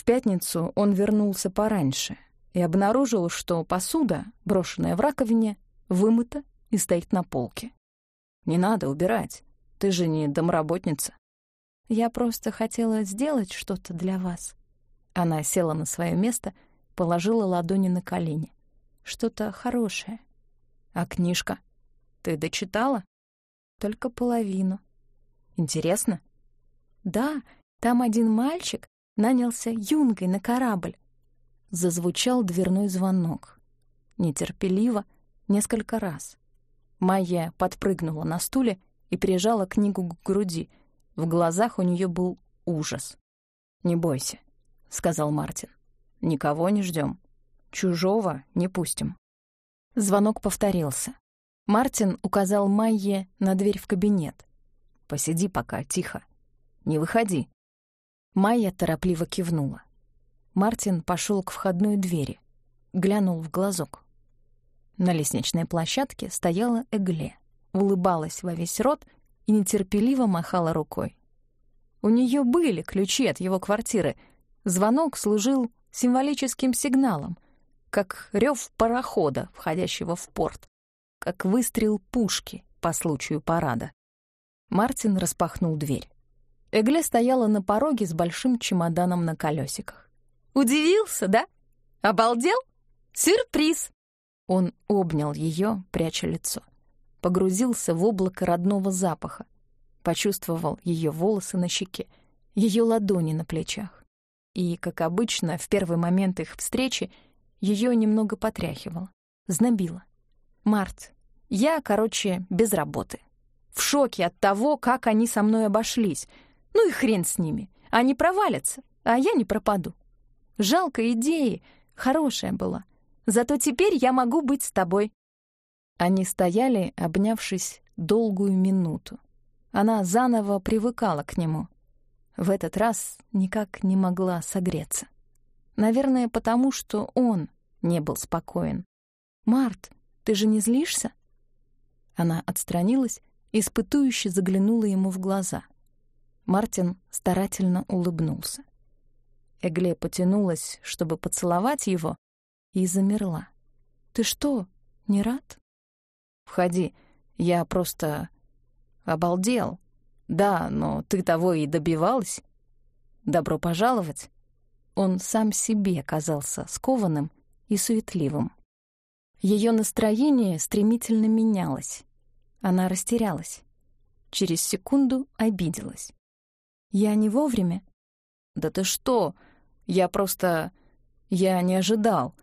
В пятницу он вернулся пораньше и обнаружил, что посуда, брошенная в раковине, вымыта и стоит на полке. «Не надо убирать, ты же не домработница». «Я просто хотела сделать что-то для вас». Она села на свое место, положила ладони на колени. «Что-то хорошее». «А книжка? Ты дочитала?» «Только половину». «Интересно?» «Да, там один мальчик нанялся юнгой на корабль». Зазвучал дверной звонок. Нетерпеливо, несколько раз. Майя подпрыгнула на стуле и прижала книгу к груди. В глазах у нее был ужас. «Не бойся», — сказал Мартин. «Никого не ждем. Чужого не пустим». Звонок повторился. Мартин указал Майе на дверь в кабинет. «Посиди пока, тихо. Не выходи». Майя торопливо кивнула. Мартин пошел к входной двери, глянул в глазок. На лестничной площадке стояла Эгле, улыбалась во весь рот и нетерпеливо махала рукой. У нее были ключи от его квартиры. Звонок служил символическим сигналом, как рев парохода, входящего в порт, как выстрел пушки по случаю парада. Мартин распахнул дверь. Эгле стояла на пороге с большим чемоданом на колесиках. «Удивился, да? Обалдел? Сюрприз!» Он обнял ее, пряча лицо. Погрузился в облако родного запаха. Почувствовал ее волосы на щеке, ее ладони на плечах. И, как обычно, в первый момент их встречи ее немного потряхивало, знобило. «Март, я, короче, без работы. В шоке от того, как они со мной обошлись. Ну и хрен с ними. Они провалятся, а я не пропаду. Жалко идеи, хорошая была. Зато теперь я могу быть с тобой». Они стояли, обнявшись долгую минуту. Она заново привыкала к нему. В этот раз никак не могла согреться. Наверное, потому что он не был спокоен. «Март, ты же не злишься?» Она отстранилась, испытующе заглянула ему в глаза. Мартин старательно улыбнулся. Эгле потянулась, чтобы поцеловать его, и замерла. «Ты что, не рад?» «Входи, я просто обалдел. Да, но ты того и добивалась. Добро пожаловать». Он сам себе казался скованным и суетливым. Ее настроение стремительно менялось. Она растерялась. Через секунду обиделась. «Я не вовремя?» «Да ты что? Я просто... Я не ожидал.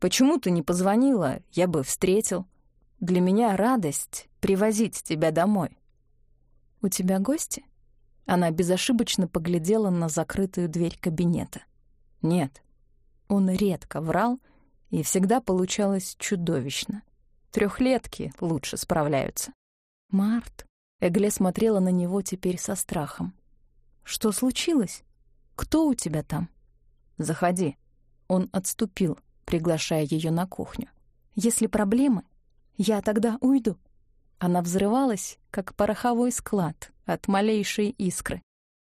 Почему ты не позвонила? Я бы встретил. Для меня радость — привозить тебя домой». «У тебя гости?» Она безошибочно поглядела на закрытую дверь кабинета. «Нет». Он редко врал, и всегда получалось чудовищно. Трехлетки лучше справляются. «Март», — Эгле смотрела на него теперь со страхом. «Что случилось? Кто у тебя там?» «Заходи». Он отступил, приглашая ее на кухню. «Если проблемы, я тогда уйду». Она взрывалась, как пороховой склад от малейшей искры.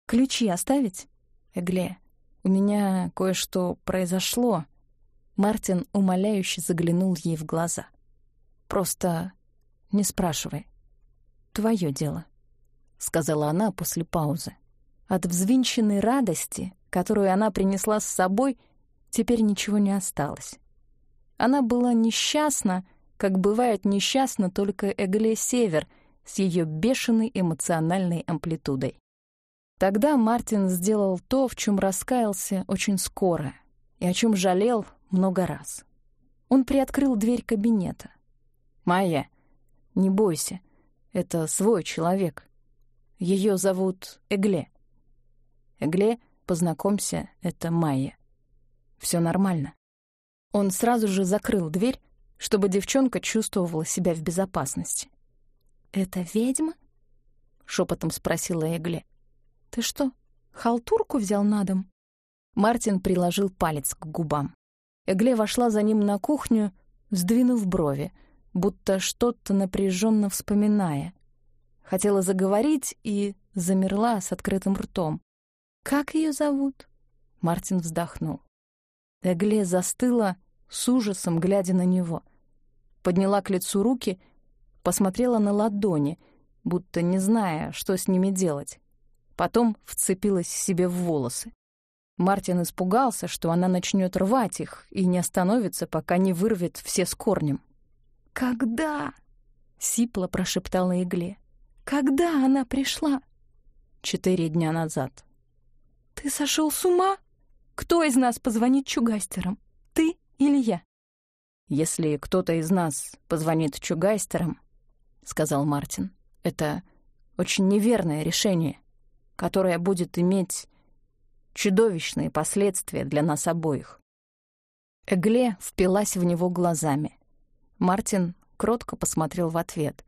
«Ключи оставить?» «Эгле, у меня кое-что произошло». Мартин умоляюще заглянул ей в глаза. «Просто не спрашивай. Твое дело», — сказала она после паузы. От взвинченной радости, которую она принесла с собой, теперь ничего не осталось. Она была несчастна, как бывает несчастна только Эгле Север с ее бешеной эмоциональной амплитудой. Тогда Мартин сделал то, в чем раскаялся очень скоро и о чем жалел много раз. Он приоткрыл дверь кабинета. «Майя, не бойся, это свой человек. Ее зовут Эгле. Эгле, познакомься, это Майя. Все нормально. Он сразу же закрыл дверь, чтобы девчонка чувствовала себя в безопасности. «Это ведьма?» — шепотом спросила Эгле. «Ты что, халтурку взял на дом?» Мартин приложил палец к губам. Эгле вошла за ним на кухню, сдвинув брови, будто что-то напряженно вспоминая. Хотела заговорить и замерла с открытым ртом. «Как ее зовут?» Мартин вздохнул. Эгле застыла с ужасом, глядя на него. Подняла к лицу руки, посмотрела на ладони, будто не зная, что с ними делать. Потом вцепилась себе в волосы. Мартин испугался, что она начнет рвать их и не остановится, пока не вырвет все с корнем. «Когда?» — сипло прошептала Игле. «Когда она пришла?» «Четыре дня назад». «Ты сошел с ума? Кто из нас позвонит Чугайстерам? Ты или я?» «Если кто-то из нас позвонит Чугайстерам, — сказал Мартин, — это очень неверное решение, которое будет иметь чудовищные последствия для нас обоих». Эгле впилась в него глазами. Мартин кротко посмотрел в ответ.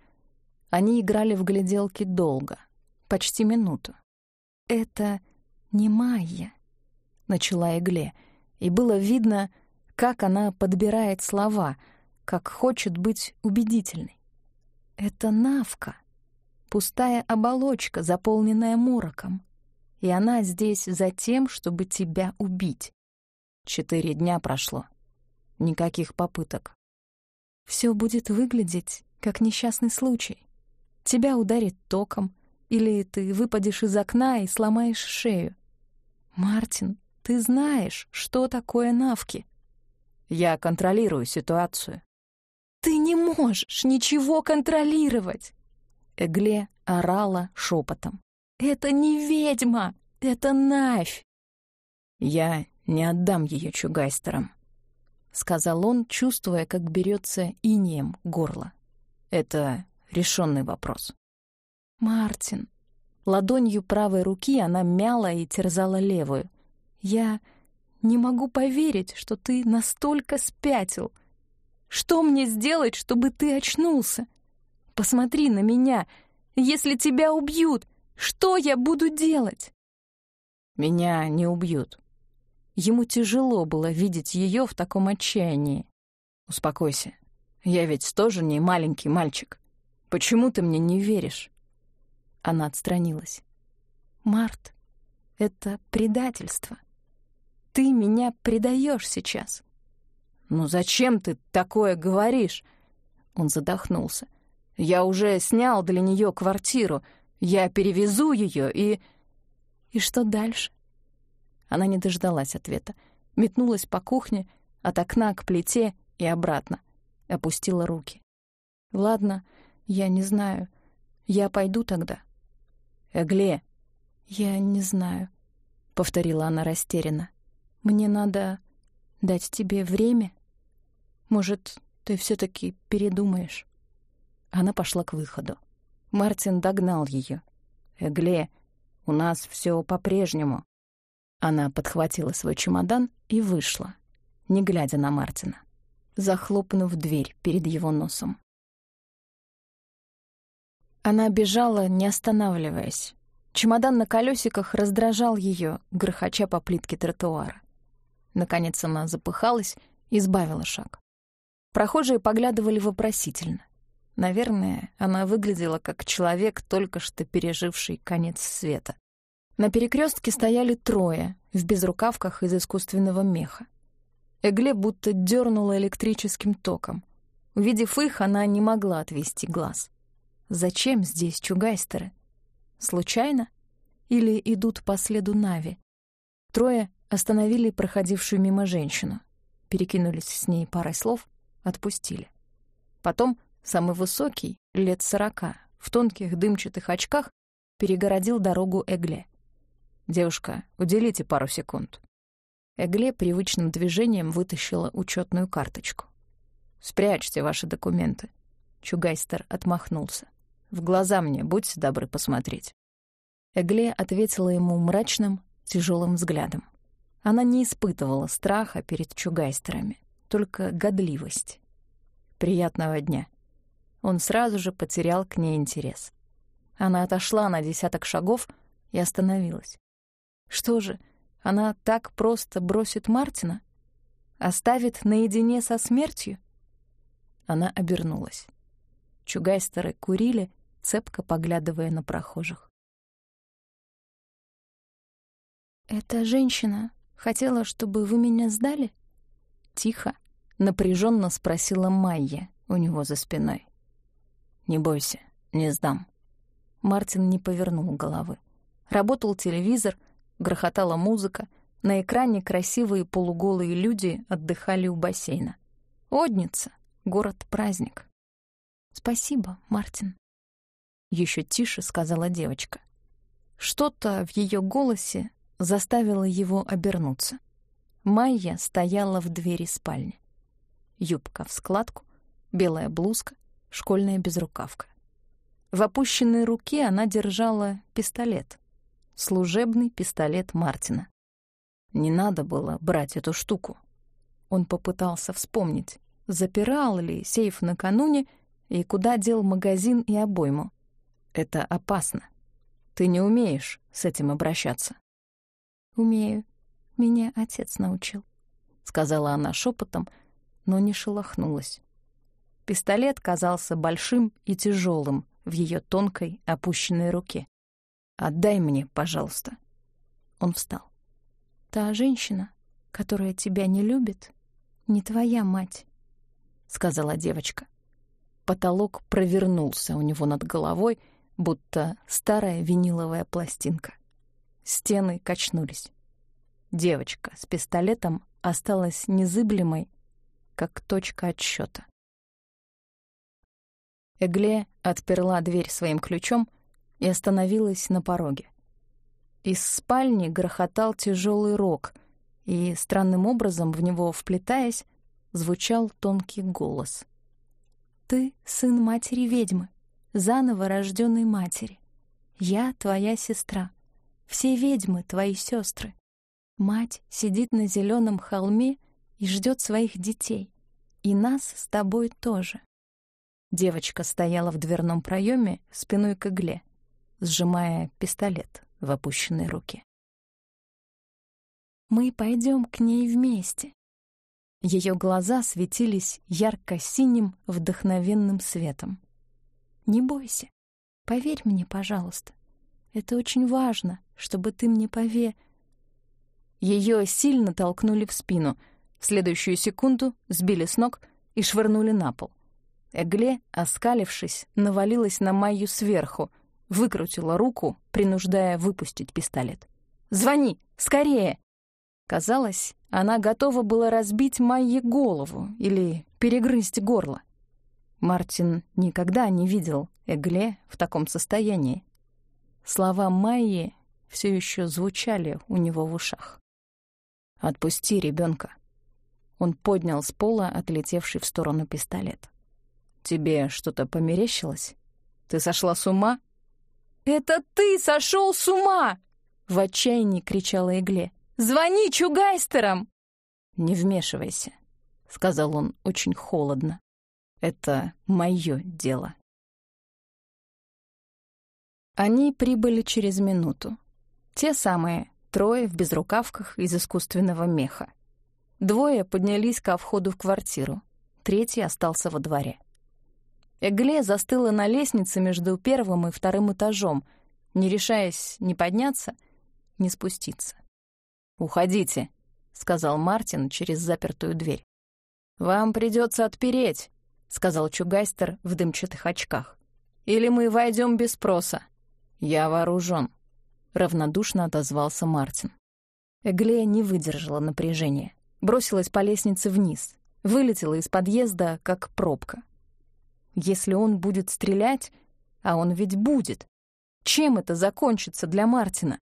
Они играли в гляделки долго, почти минуту. «Это не Майя», — начала Игле, и было видно, как она подбирает слова, как хочет быть убедительной. «Это Навка, пустая оболочка, заполненная мороком, и она здесь за тем, чтобы тебя убить. Четыре дня прошло. Никаких попыток все будет выглядеть как несчастный случай. Тебя ударит током, или ты выпадешь из окна и сломаешь шею. Мартин, ты знаешь, что такое навки. Я контролирую ситуацию. Ты не можешь ничего контролировать. Эгле орала шепотом. Это не ведьма, это Навь. Я не отдам ее чугайстерам. — сказал он, чувствуя, как берется инеем горло. «Это решенный вопрос». «Мартин». Ладонью правой руки она мяла и терзала левую. «Я не могу поверить, что ты настолько спятил. Что мне сделать, чтобы ты очнулся? Посмотри на меня. Если тебя убьют, что я буду делать?» «Меня не убьют», Ему тяжело было видеть ее в таком отчаянии. «Успокойся. Я ведь тоже не маленький мальчик. Почему ты мне не веришь?» Она отстранилась. «Март, это предательство. Ты меня предаешь сейчас». «Ну зачем ты такое говоришь?» Он задохнулся. «Я уже снял для нее квартиру. Я перевезу ее и...» «И что дальше?» Она не дождалась ответа. Метнулась по кухне, от окна к плите и обратно. Опустила руки. «Ладно, я не знаю. Я пойду тогда». «Эгле!» «Я не знаю», — повторила она растерянно. «Мне надо дать тебе время. Может, ты все таки передумаешь?» Она пошла к выходу. Мартин догнал ее. «Эгле, у нас все по-прежнему». Она подхватила свой чемодан и вышла, не глядя на Мартина, захлопнув дверь перед его носом. Она бежала, не останавливаясь. Чемодан на колесиках раздражал ее, грохоча по плитке тротуара. Наконец она запыхалась и сбавила шаг. Прохожие поглядывали вопросительно. Наверное, она выглядела как человек, только что переживший конец света. На перекрестке стояли трое в безрукавках из искусственного меха. Эгле будто дернула электрическим током. Увидев их, она не могла отвести глаз. Зачем здесь чугайстеры? Случайно? Или идут по следу Нави? Трое остановили проходившую мимо женщину, перекинулись с ней парой слов, отпустили. Потом самый высокий, лет сорока, в тонких дымчатых очках, перегородил дорогу Эгле. «Девушка, уделите пару секунд». Эгле привычным движением вытащила учетную карточку. «Спрячьте ваши документы». Чугайстер отмахнулся. «В глаза мне, будьте добры посмотреть». Эгле ответила ему мрачным, тяжелым взглядом. Она не испытывала страха перед чугайстерами, только годливость. «Приятного дня». Он сразу же потерял к ней интерес. Она отошла на десяток шагов и остановилась. Что же, она так просто бросит Мартина? Оставит наедине со смертью? Она обернулась. Чугайстеры курили, цепко поглядывая на прохожих. «Эта женщина Хотела, чтобы вы меня сдали? Тихо, напряженно спросила Майя у него за спиной. Не бойся, не сдам. Мартин не повернул головы. Работал телевизор, грохотала музыка, на экране красивые полуголые люди отдыхали у бассейна. Одница, город-праздник. «Спасибо, Мартин», — еще тише сказала девочка. Что-то в ее голосе заставило его обернуться. Майя стояла в двери спальни. Юбка в складку, белая блузка, школьная безрукавка. В опущенной руке она держала пистолет. Служебный пистолет Мартина. Не надо было брать эту штуку. Он попытался вспомнить, запирал ли сейф накануне и куда дел магазин и обойму. Это опасно. Ты не умеешь с этим обращаться. «Умею. Меня отец научил», — сказала она шепотом, но не шелохнулась. Пистолет казался большим и тяжелым в ее тонкой, опущенной руке. «Отдай мне, пожалуйста». Он встал. «Та женщина, которая тебя не любит, не твоя мать», — сказала девочка. Потолок провернулся у него над головой, будто старая виниловая пластинка. Стены качнулись. Девочка с пистолетом осталась незыблемой, как точка отсчета. Эгле отперла дверь своим ключом и остановилась на пороге. Из спальни грохотал тяжелый рог, и, странным образом в него вплетаясь, звучал тонкий голос. «Ты сын матери-ведьмы, заново рожденной матери. Я твоя сестра. Все ведьмы твои сестры. Мать сидит на зеленом холме и ждет своих детей. И нас с тобой тоже. Девочка стояла в дверном проеме спиной к игле, сжимая пистолет в опущенной руке. «Мы пойдем к ней вместе». Ее глаза светились ярко-синим вдохновенным светом. «Не бойся. Поверь мне, пожалуйста. Это очень важно, чтобы ты мне пове...» Ее сильно толкнули в спину. В следующую секунду сбили с ног и швырнули на пол. Эгле, оскалившись, навалилась на Майю сверху, выкрутила руку, принуждая выпустить пистолет. «Звони! Скорее!» Казалось, она готова была разбить Майе голову или перегрызть горло. Мартин никогда не видел Эгле в таком состоянии. Слова Майи все еще звучали у него в ушах. «Отпусти ребенка. Он поднял с пола отлетевший в сторону пистолет. Тебе что-то померещилось? Ты сошла с ума? Это ты сошел с ума! В отчаянии кричала Игле. Звони Чугайстерам! Не вмешивайся, сказал он очень холодно. Это мое дело. Они прибыли через минуту. Те самые, трое в безрукавках из искусственного меха. Двое поднялись ко входу в квартиру, третий остался во дворе. Эгле застыла на лестнице между первым и вторым этажом, не решаясь ни подняться, ни спуститься. «Уходите», — сказал Мартин через запертую дверь. «Вам придется отпереть», — сказал Чугайстер в дымчатых очках. «Или мы войдем без спроса». «Я вооружен», — равнодушно отозвался Мартин. Эглея не выдержала напряжения, бросилась по лестнице вниз, вылетела из подъезда, как пробка. Если он будет стрелять, а он ведь будет, чем это закончится для Мартина?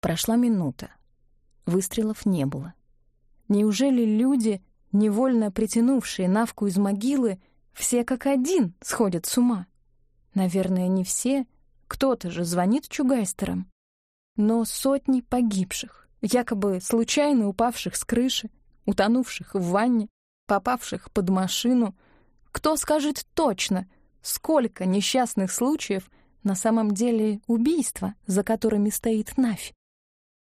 Прошла минута. Выстрелов не было. Неужели люди, невольно притянувшие Навку из могилы, все как один сходят с ума? Наверное, не все. Кто-то же звонит чугайстерам. Но сотни погибших, якобы случайно упавших с крыши, утонувших в ванне, попавших под машину — кто скажет точно, сколько несчастных случаев на самом деле убийства, за которыми стоит Навь?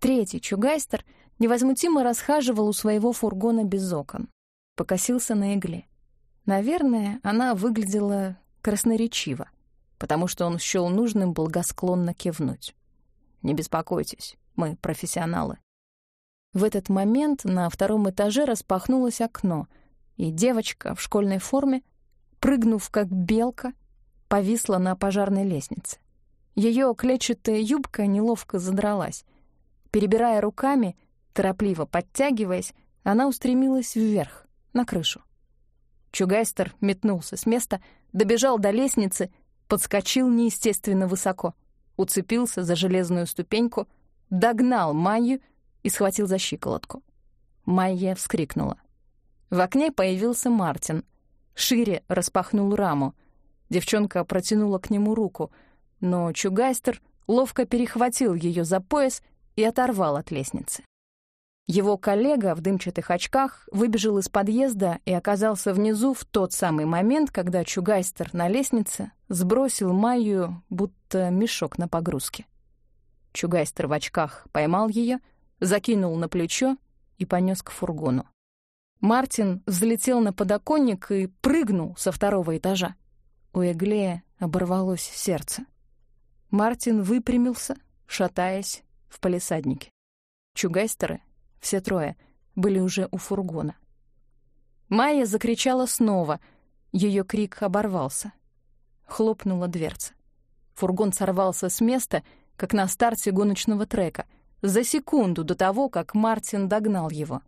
Третий чугайстер невозмутимо расхаживал у своего фургона без окон. Покосился на игле. Наверное, она выглядела красноречиво, потому что он счёл нужным благосклонно кивнуть. «Не беспокойтесь, мы профессионалы». В этот момент на втором этаже распахнулось окно, и девочка в школьной форме, прыгнув как белка, повисла на пожарной лестнице. Ее клетчатая юбка неловко задралась. Перебирая руками, торопливо подтягиваясь, она устремилась вверх, на крышу. Чугайстер метнулся с места, добежал до лестницы, подскочил неестественно высоко, уцепился за железную ступеньку, догнал Майю и схватил за щиколотку. Майя вскрикнула. В окне появился Мартин. Шире распахнул раму. Девчонка протянула к нему руку, но Чугайстер ловко перехватил ее за пояс и оторвал от лестницы. Его коллега в дымчатых очках выбежал из подъезда и оказался внизу в тот самый момент, когда Чугайстер на лестнице сбросил Майю, будто мешок на погрузке. Чугайстер в очках поймал ее, закинул на плечо и понес к фургону. Мартин взлетел на подоконник и прыгнул со второго этажа. У Эглея оборвалось сердце. Мартин выпрямился, шатаясь в палисаднике. Чугайстеры все трое, были уже у фургона. Майя закричала снова. Ее крик оборвался. Хлопнула дверца. Фургон сорвался с места, как на старте гоночного трека, за секунду до того, как Мартин догнал его.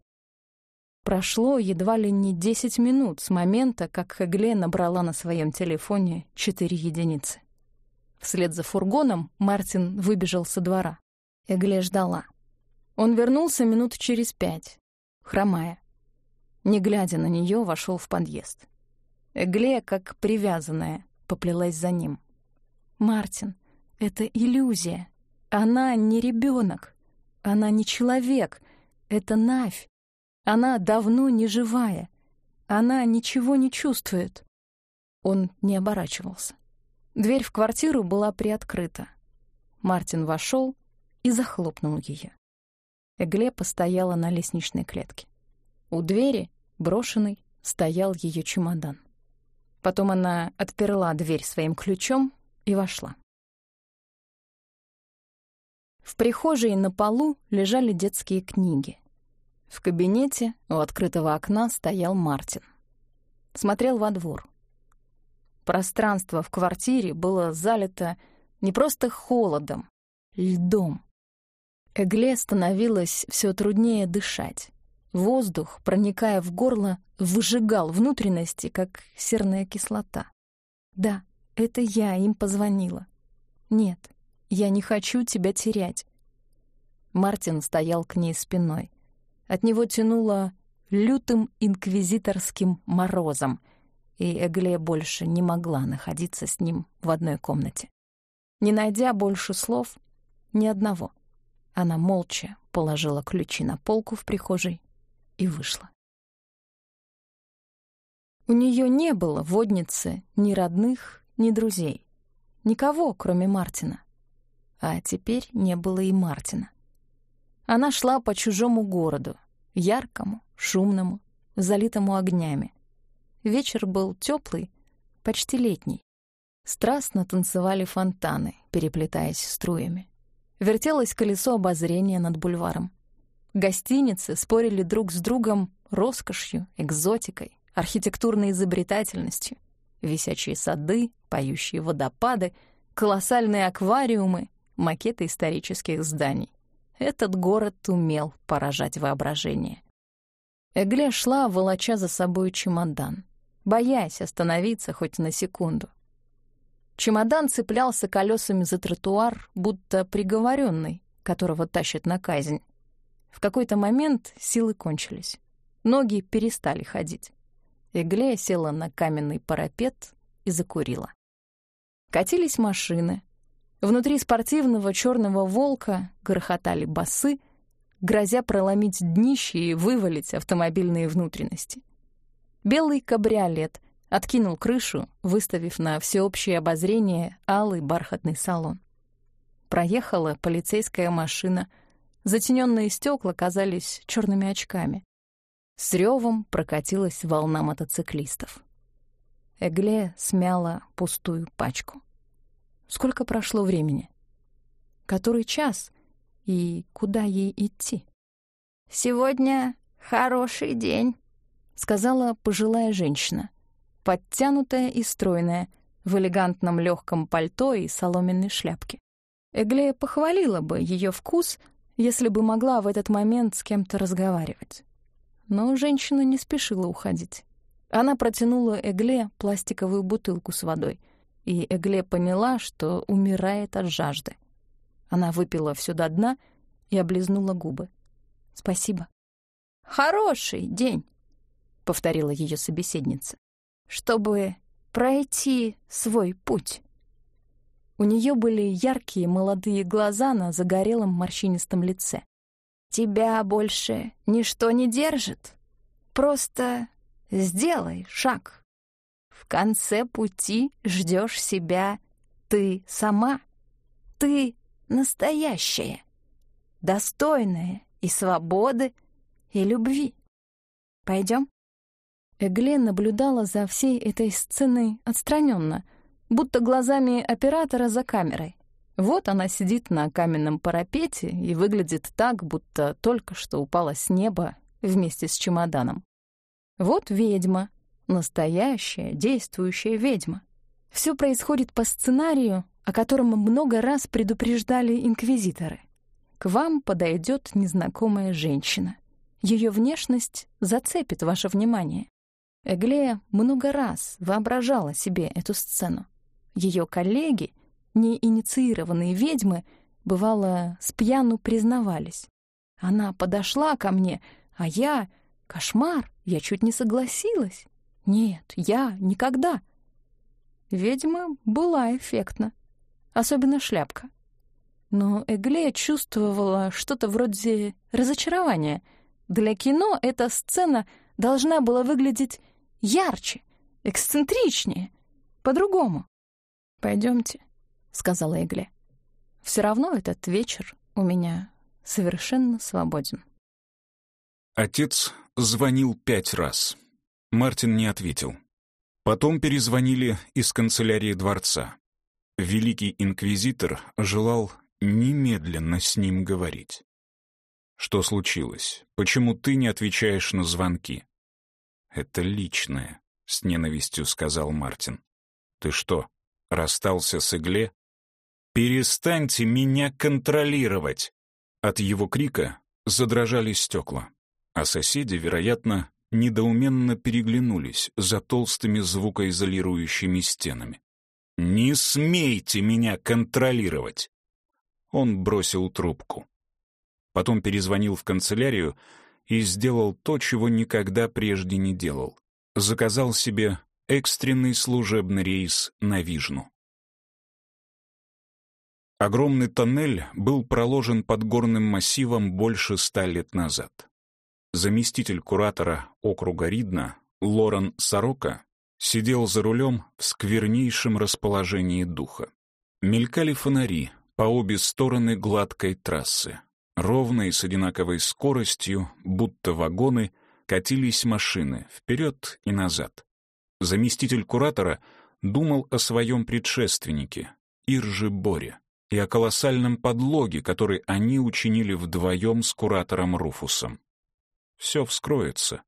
Прошло едва ли не десять минут с момента, как Хэгле набрала на своем телефоне четыре единицы. Вслед за фургоном Мартин выбежал со двора. Эгле ждала. Он вернулся минут через пять, хромая. Не глядя на нее, вошел в подъезд. Эгле, как привязанная, поплелась за ним. «Мартин, это иллюзия. Она не ребенок. Она не человек. Это Навь. Она давно не живая. Она ничего не чувствует». Он не оборачивался. Дверь в квартиру была приоткрыта. Мартин вошел и захлопнул ее. Глеба стояла на лестничной клетке. У двери, брошенный, стоял ее чемодан. Потом она отперла дверь своим ключом и вошла. В прихожей на полу лежали детские книги. В кабинете у открытого окна стоял Мартин. Смотрел во двор. Пространство в квартире было залито не просто холодом, льдом. Эгле становилось все труднее дышать. Воздух, проникая в горло, выжигал внутренности, как серная кислота. Да, это я им позвонила. Нет, я не хочу тебя терять. Мартин стоял к ней спиной. От него тянуло лютым инквизиторским морозом, и Эгле больше не могла находиться с ним в одной комнате. Не найдя больше слов, ни одного — она молча положила ключи на полку в прихожей и вышла. У нее не было водницы ни родных, ни друзей. Никого, кроме Мартина. А теперь не было и Мартина. Она шла по чужому городу, яркому, шумному, залитому огнями. Вечер был теплый, почти летний. Страстно танцевали фонтаны, переплетаясь струями вертелось колесо обозрения над бульваром. Гостиницы спорили друг с другом роскошью, экзотикой, архитектурной изобретательностью. Висячие сады, поющие водопады, колоссальные аквариумы, макеты исторических зданий. Этот город умел поражать воображение. Эгле шла, волоча за собой чемодан, боясь остановиться хоть на секунду — Чемодан цеплялся колесами за тротуар, будто приговоренный, которого тащат на казнь. В какой-то момент силы кончились. Ноги перестали ходить. Эглея села на каменный парапет и закурила. Катились машины. Внутри спортивного черного волка грохотали басы, грозя проломить днище и вывалить автомобильные внутренности. Белый кабриолет — откинул крышу, выставив на всеобщее обозрение алый бархатный салон. Проехала полицейская машина, затененные стекла казались черными очками. С ревом прокатилась волна мотоциклистов. Эгле смяла пустую пачку. Сколько прошло времени? Который час и куда ей идти? «Сегодня хороший день», — сказала пожилая женщина, подтянутая и стройная, в элегантном легком пальто и соломенной шляпке. Эглея похвалила бы ее вкус, если бы могла в этот момент с кем-то разговаривать. Но женщина не спешила уходить. Она протянула Эгле пластиковую бутылку с водой, и Эгле поняла, что умирает от жажды. Она выпила все до дна и облизнула губы. «Спасибо». «Хороший день», — повторила ее собеседница, «чтобы пройти свой путь». У нее были яркие молодые глаза на загорелом морщинистом лице. «Тебя больше ничто не держит. Просто сделай шаг. В конце пути ждешь себя ты сама. Ты настоящая, достойная и свободы, и любви. Пойдем? Эгле наблюдала за всей этой сценой отстраненно, будто глазами оператора за камерой. Вот она сидит на каменном парапете и выглядит так, будто только что упала с неба вместе с чемоданом. Вот ведьма, настоящая, действующая ведьма. Все происходит по сценарию, о котором много раз предупреждали инквизиторы. К вам подойдет незнакомая женщина. Ее внешность зацепит ваше внимание. Эглея много раз воображала себе эту сцену. Ее коллеги, неинициированные ведьмы, бывало, с пьяну признавались. Она подошла ко мне, а я... Кошмар, я чуть не согласилась. Нет, я никогда. Ведьма была эффектна, особенно шляпка. Но Эглея чувствовала что-то вроде разочарования. Для кино эта сцена должна была выглядеть ярче, эксцентричнее, по-другому. Пойдемте, сказала Эгле. Все равно этот вечер у меня совершенно свободен. Отец звонил пять раз. Мартин не ответил. Потом перезвонили из канцелярии дворца. Великий инквизитор желал немедленно с ним говорить. «Что случилось? Почему ты не отвечаешь на звонки?» «Это личное», — с ненавистью сказал Мартин. «Ты что, расстался с Игле?» «Перестаньте меня контролировать!» От его крика задрожали стекла, а соседи, вероятно, недоуменно переглянулись за толстыми звукоизолирующими стенами. «Не смейте меня контролировать!» Он бросил трубку. Потом перезвонил в канцелярию и сделал то, чего никогда прежде не делал. Заказал себе экстренный служебный рейс на Вижну. Огромный тоннель был проложен под горным массивом больше ста лет назад. Заместитель куратора округа Ридна, Лорен Сорока, сидел за рулем в сквернейшем расположении духа. Мелькали фонари по обе стороны гладкой трассы. Ровно и с одинаковой скоростью, будто вагоны, катились машины вперед и назад. Заместитель куратора думал о своем предшественнике, Ирже Боре, и о колоссальном подлоге, который они учинили вдвоем с куратором Руфусом. Все вскроется.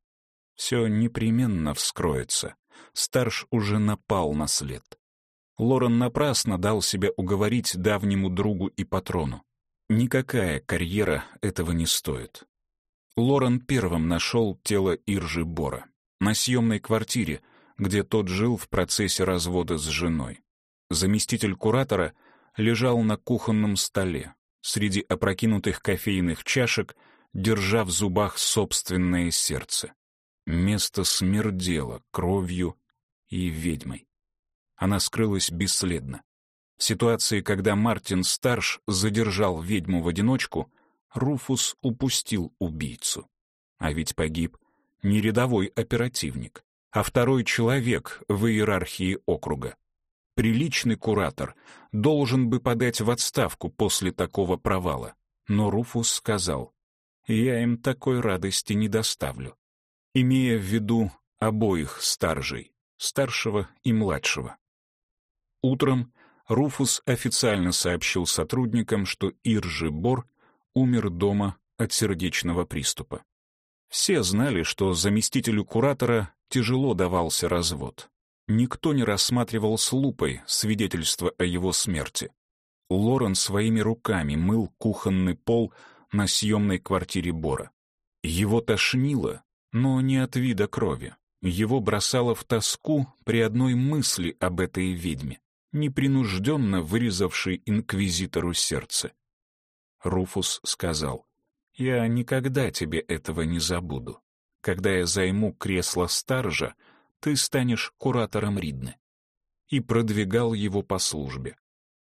Все непременно вскроется. Старш уже напал на след. Лорен напрасно дал себя уговорить давнему другу и патрону. Никакая карьера этого не стоит. Лорен первым нашел тело Иржи Бора на съемной квартире, где тот жил в процессе развода с женой. Заместитель куратора лежал на кухонном столе, среди опрокинутых кофейных чашек — держа в зубах собственное сердце. Место смердело кровью и ведьмой. Она скрылась бесследно. В ситуации, когда Мартин Старш задержал ведьму в одиночку, Руфус упустил убийцу. А ведь погиб не рядовой оперативник, а второй человек в иерархии округа. Приличный куратор должен бы подать в отставку после такого провала. Но Руфус сказал, я им такой радости не доставлю, имея в виду обоих старжей, старшего и младшего. Утром Руфус официально сообщил сотрудникам, что Иржи Бор умер дома от сердечного приступа. Все знали, что заместителю куратора тяжело давался развод. Никто не рассматривал с лупой свидетельство о его смерти. Лорен своими руками мыл кухонный пол на съемной квартире Бора. Его тошнило, но не от вида крови. Его бросало в тоску при одной мысли об этой ведьме, непринужденно вырезавшей инквизитору сердце. Руфус сказал, «Я никогда тебе этого не забуду. Когда я займу кресло старжа, ты станешь куратором Ридны». И продвигал его по службе.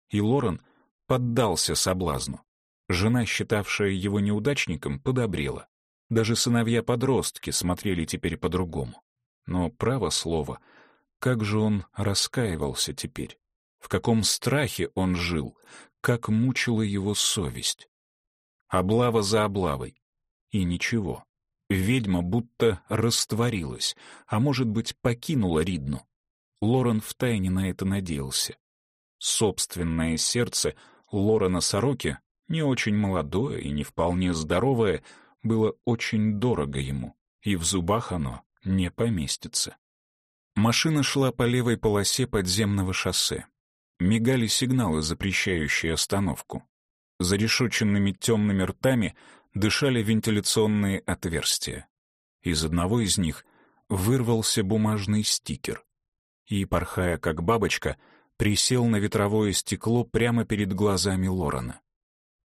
И Лорен поддался соблазну. Жена, считавшая его неудачником, подобрела. Даже сыновья-подростки смотрели теперь по-другому. Но, право слово, как же он раскаивался теперь? В каком страхе он жил? Как мучила его совесть? Облава за облавой. И ничего. Ведьма будто растворилась, а может быть, покинула Ридну. Лорен втайне на это надеялся. Собственное сердце Лорена Сороки, не очень молодое и не вполне здоровое, было очень дорого ему, и в зубах оно не поместится. Машина шла по левой полосе подземного шоссе. Мигали сигналы, запрещающие остановку. За решетченными темными ртами дышали вентиляционные отверстия. Из одного из них вырвался бумажный стикер. И, порхая как бабочка, присел на ветровое стекло прямо перед глазами Лорена.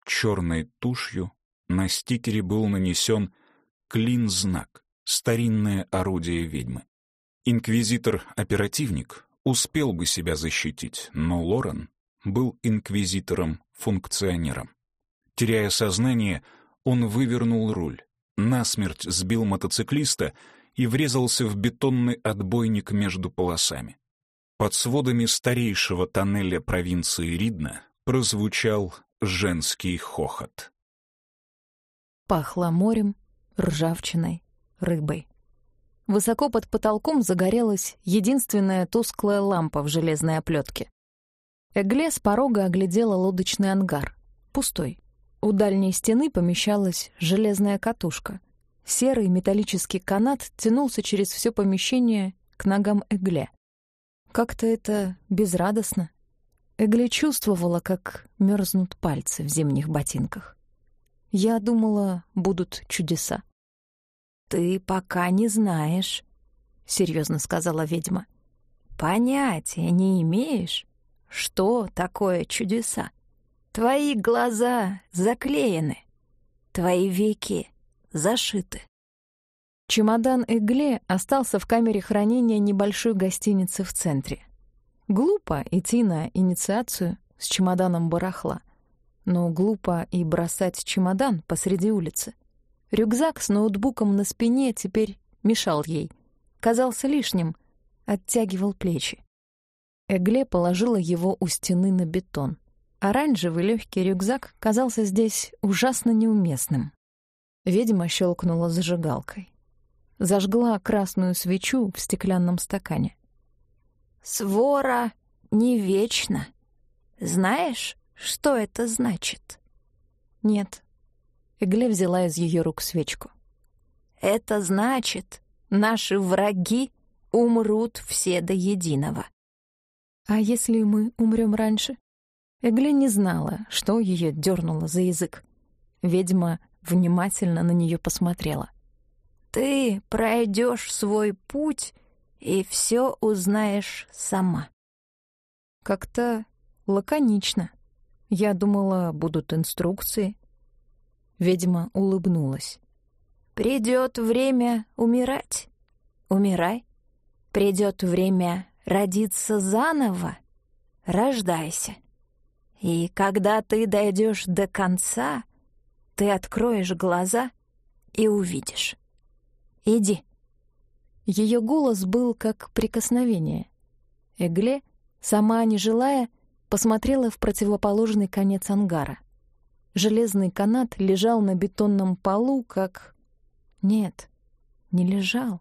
Черной тушью на стикере был нанесен клин-знак, старинное орудие ведьмы. Инквизитор-оперативник успел бы себя защитить, но Лорен был инквизитором-функционером. Теряя сознание, он вывернул руль, насмерть сбил мотоциклиста и врезался в бетонный отбойник между полосами. Под сводами старейшего тоннеля провинции Ридна прозвучал женский хохот. Пахло морем, ржавчиной, рыбой. Высоко под потолком загорелась единственная тусклая лампа в железной оплетке. Эгле с порога оглядела лодочный ангар. Пустой. У дальней стены помещалась железная катушка. Серый металлический канат тянулся через все помещение к ногам Эгле. Как-то это безрадостно. Эгле чувствовала, как мерзнут пальцы в зимних ботинках. Я думала, будут чудеса. «Ты пока не знаешь», — серьезно сказала ведьма. «Понятия не имеешь, что такое чудеса. Твои глаза заклеены, твои веки зашиты». Чемодан Эгле остался в камере хранения небольшой гостиницы в центре. Глупо идти на инициацию с чемоданом барахла, но глупо и бросать чемодан посреди улицы. Рюкзак с ноутбуком на спине теперь мешал ей. Казался лишним, оттягивал плечи. Эгле положила его у стены на бетон. Оранжевый легкий рюкзак казался здесь ужасно неуместным. Ведьма щелкнула зажигалкой. Зажгла красную свечу в стеклянном стакане. «Свора не вечна. Знаешь, что это значит?» «Нет», Эгле взяла из ее рук свечку. «Это значит, наши враги умрут все до единого». «А если мы умрем раньше?» Эгле не знала, что ее дернуло за язык. Ведьма внимательно на нее посмотрела. «Ты пройдешь свой путь и все узнаешь сама». Как-то лаконично. Я думала, будут инструкции. Ведьма улыбнулась. «Придет время умирать. Умирай. Придет время родиться заново. Рождайся. И когда ты дойдешь до конца, ты откроешь глаза и увидишь. Иди». Ее голос был как прикосновение. Эгле, сама не желая, посмотрела в противоположный конец ангара — Железный канат лежал на бетонном полу, как... Нет, не лежал,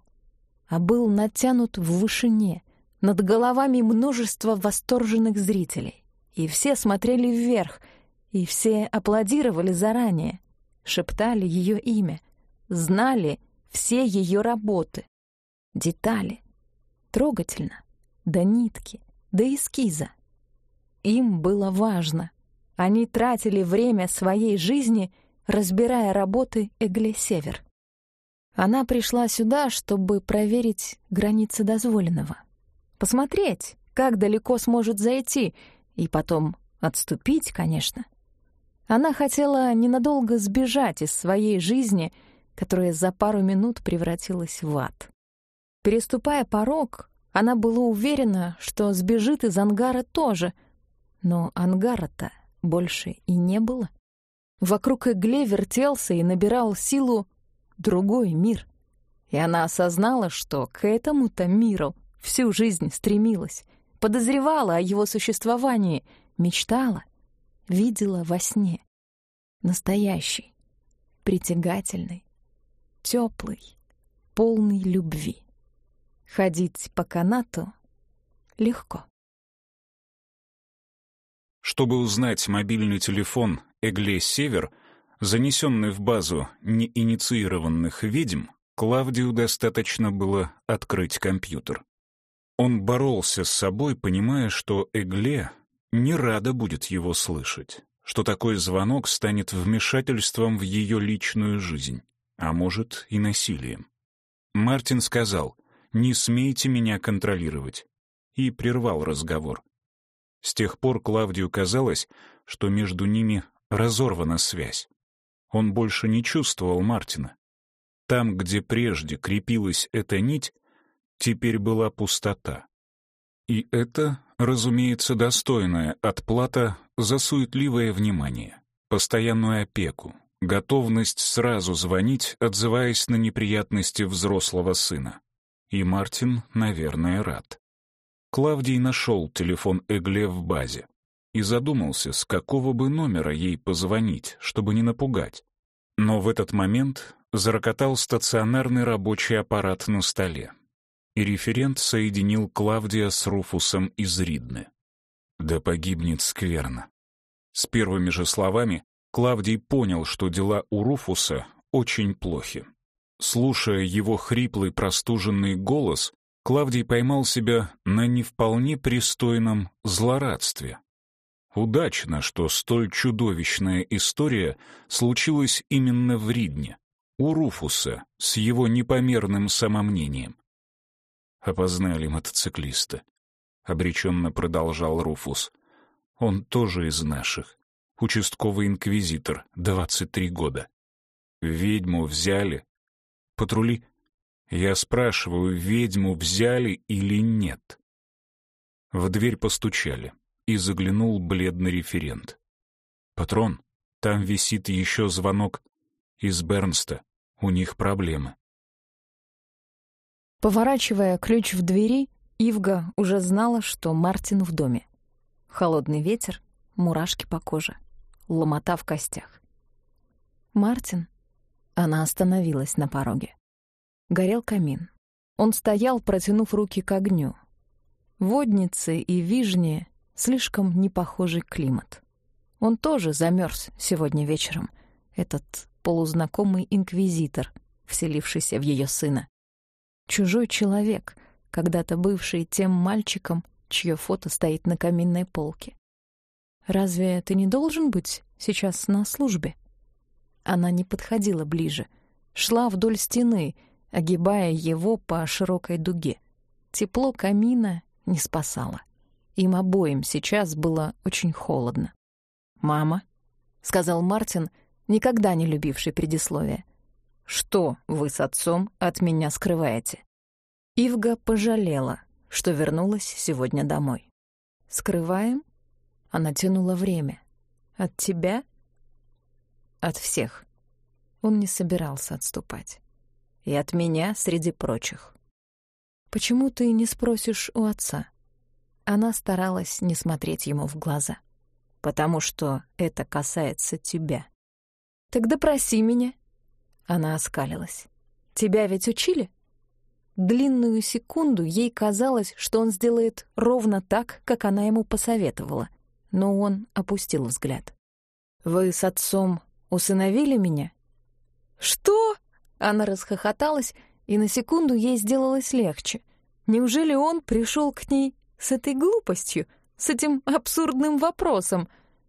а был натянут в вышине, над головами множества восторженных зрителей. И все смотрели вверх, и все аплодировали заранее, шептали ее имя, знали все ее работы. Детали. Трогательно. До нитки, до эскиза. Им было важно. Они тратили время своей жизни, разбирая работы Эгле Север. Она пришла сюда, чтобы проверить границы дозволенного. Посмотреть, как далеко сможет зайти, и потом отступить, конечно. Она хотела ненадолго сбежать из своей жизни, которая за пару минут превратилась в ад. Переступая порог, она была уверена, что сбежит из ангара тоже, но ангара-то больше и не было. Вокруг игле вертелся и набирал силу другой мир. И она осознала, что к этому-то миру всю жизнь стремилась, подозревала о его существовании, мечтала, видела во сне. Настоящий, притягательный, теплый, полный любви. Ходить по канату легко. Чтобы узнать мобильный телефон Эгле Север — занесенный в базу неинициированных ведьм, Клавдию достаточно было открыть компьютер. Он боролся с собой, понимая, что Эгле не рада будет его слышать, что такой звонок станет вмешательством в ее личную жизнь, а может и насилием. Мартин сказал «Не смейте меня контролировать» и прервал разговор. С тех пор Клавдию казалось, что между ними разорвана связь. Он больше не чувствовал Мартина. Там, где прежде крепилась эта нить, теперь была пустота. И это, разумеется, достойная отплата за суетливое внимание, постоянную опеку, готовность сразу звонить, отзываясь на неприятности взрослого сына. И Мартин, наверное, рад. Клавдий нашел телефон Эгле в базе и задумался, с какого бы номера ей позвонить, чтобы не напугать. Но в этот момент зарокотал стационарный рабочий аппарат на столе, и референт соединил Клавдия с Руфусом из Ридны. «Да погибнет скверно». С первыми же словами Клавдий понял, что дела у Руфуса очень плохи. Слушая его хриплый простуженный голос, Клавдий поймал себя на не вполне пристойном злорадстве. Удачно, что столь чудовищная история случилась именно в Ридне, у Руфуса, с его непомерным самомнением. «Опознали мотоциклиста», — обреченно продолжал Руфус. «Он тоже из наших. Участковый инквизитор, 23 года. Ведьму взяли. Патрули? Я спрашиваю, ведьму взяли или нет?» В дверь постучали и заглянул бледный референт. «Патрон, там висит еще звонок из Бернста. У них проблемы». Поворачивая ключ в двери, Ивга уже знала, что Мартин в доме. Холодный ветер, мурашки по коже, ломота в костях. «Мартин?» Она остановилась на пороге. Горел камин. Он стоял, протянув руки к огню. Водницы и вижни слишком непохожий климат. Он тоже замерз сегодня вечером, этот полузнакомый инквизитор, вселившийся в ее сына. Чужой человек, когда-то бывший тем мальчиком, чье фото стоит на каминной полке. «Разве ты не должен быть сейчас на службе?» Она не подходила ближе, шла вдоль стены, огибая его по широкой дуге. Тепло камина не спасало. Им обоим сейчас было очень холодно. «Мама», — сказал Мартин, никогда не любивший предисловия, «что вы с отцом от меня скрываете?» Ивга пожалела, что вернулась сегодня домой. «Скрываем?» Она тянула время. «От тебя?» «От всех». Он не собирался отступать. «И от меня среди прочих». «Почему ты не спросишь у отца?» Она старалась не смотреть ему в глаза. «Потому что это касается тебя». «Тогда проси меня». Она оскалилась. «Тебя ведь учили?» Длинную секунду ей казалось, что он сделает ровно так, как она ему посоветовала. Но он опустил взгляд. «Вы с отцом усыновили меня «Что?» Она расхохоталась, и на секунду ей сделалось легче. Неужели он пришел к ней с этой глупостью, с этим абсурдным вопросом?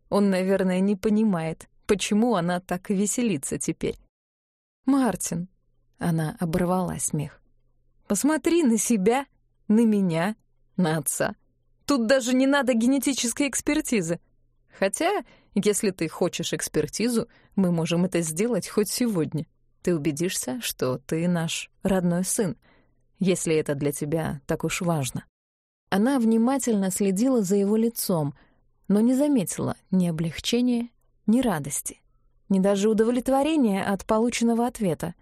Он, наверное, не понимает, почему она так веселится теперь. «Мартин», — она оборвала смех, — «посмотри на себя, на меня, на отца. Тут даже не надо генетической экспертизы. Хотя, если ты хочешь экспертизу, мы можем это сделать хоть сегодня. Ты убедишься, что ты наш родной сын, если это для тебя так уж важно». Она внимательно следила за его лицом, но не заметила ни облегчения, ни радости, ни даже удовлетворения от полученного ответа.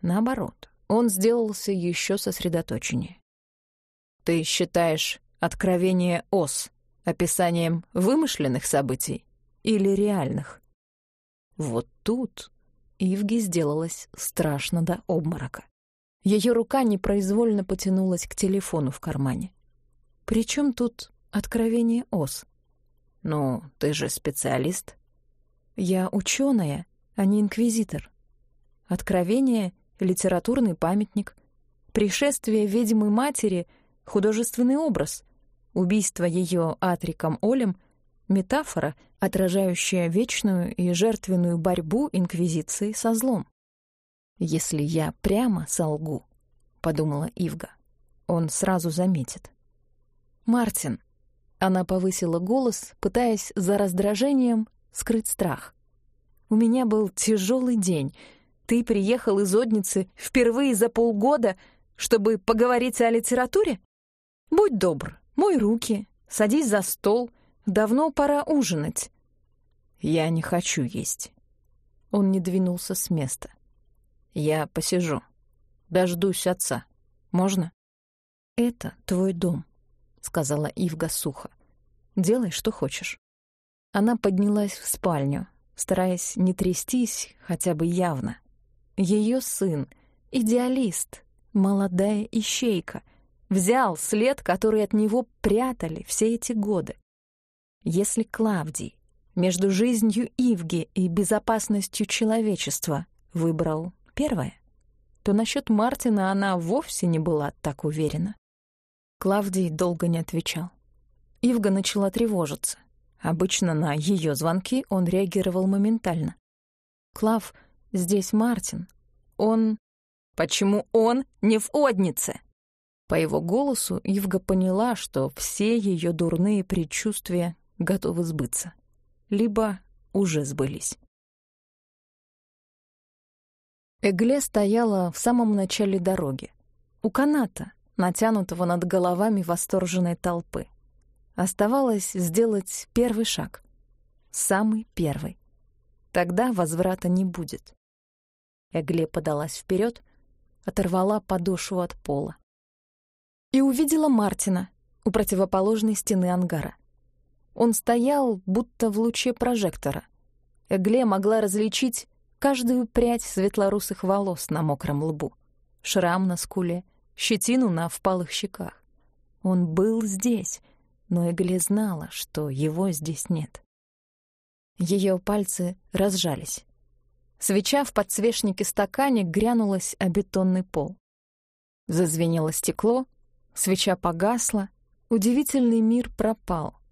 Наоборот, он сделался еще сосредоточеннее. «Ты считаешь откровение ос описанием вымышленных событий или реальных?» Вот тут Ивге сделалось страшно до обморока. Ее рука непроизвольно потянулась к телефону в кармане. «При чем тут откровение ос?» «Ну, ты же специалист». «Я ученая, а не инквизитор. Откровение — литературный памятник. Пришествие ведьмы-матери — художественный образ. Убийство ее Атриком Олем — метафора, отражающая вечную и жертвенную борьбу Инквизиции со злом. «Если я прямо солгу», — подумала Ивга, — «он сразу заметит». «Мартин», — она повысила голос, пытаясь за раздражением скрыть страх. «У меня был тяжелый день. Ты приехал из Одницы впервые за полгода, чтобы поговорить о литературе? Будь добр, мой руки, садись за стол, давно пора ужинать». «Я не хочу есть». Он не двинулся с места. «Я посижу. Дождусь отца. Можно?» «Это твой дом», — сказала Ивга сухо. «Делай, что хочешь». Она поднялась в спальню, стараясь не трястись хотя бы явно. Ее сын, идеалист, молодая ищейка, взял след, который от него прятали все эти годы. Если Клавдий между жизнью Ивги и безопасностью человечества выбрал первое, то насчет Мартина она вовсе не была так уверена. Клавдий долго не отвечал. Ивга начала тревожиться. Обычно на ее звонки он реагировал моментально. «Клав, здесь Мартин. Он...» «Почему он не в Однице?» По его голосу Ивга поняла, что все ее дурные предчувствия готовы сбыться либо уже сбылись. Эгле стояла в самом начале дороги, у каната, натянутого над головами восторженной толпы. Оставалось сделать первый шаг, самый первый. Тогда возврата не будет. Эгле подалась вперед, оторвала подошву от пола. И увидела Мартина у противоположной стены ангара. Он стоял, будто в луче прожектора. Эгле могла различить каждую прядь светлорусых волос на мокром лбу, шрам на скуле, щетину на впалых щеках. Он был здесь, но Эгле знала, что его здесь нет. Ее пальцы разжались. Свеча в подсвечнике стакане грянулась о бетонный пол. Зазвенело стекло, свеча погасла, удивительный мир пропал —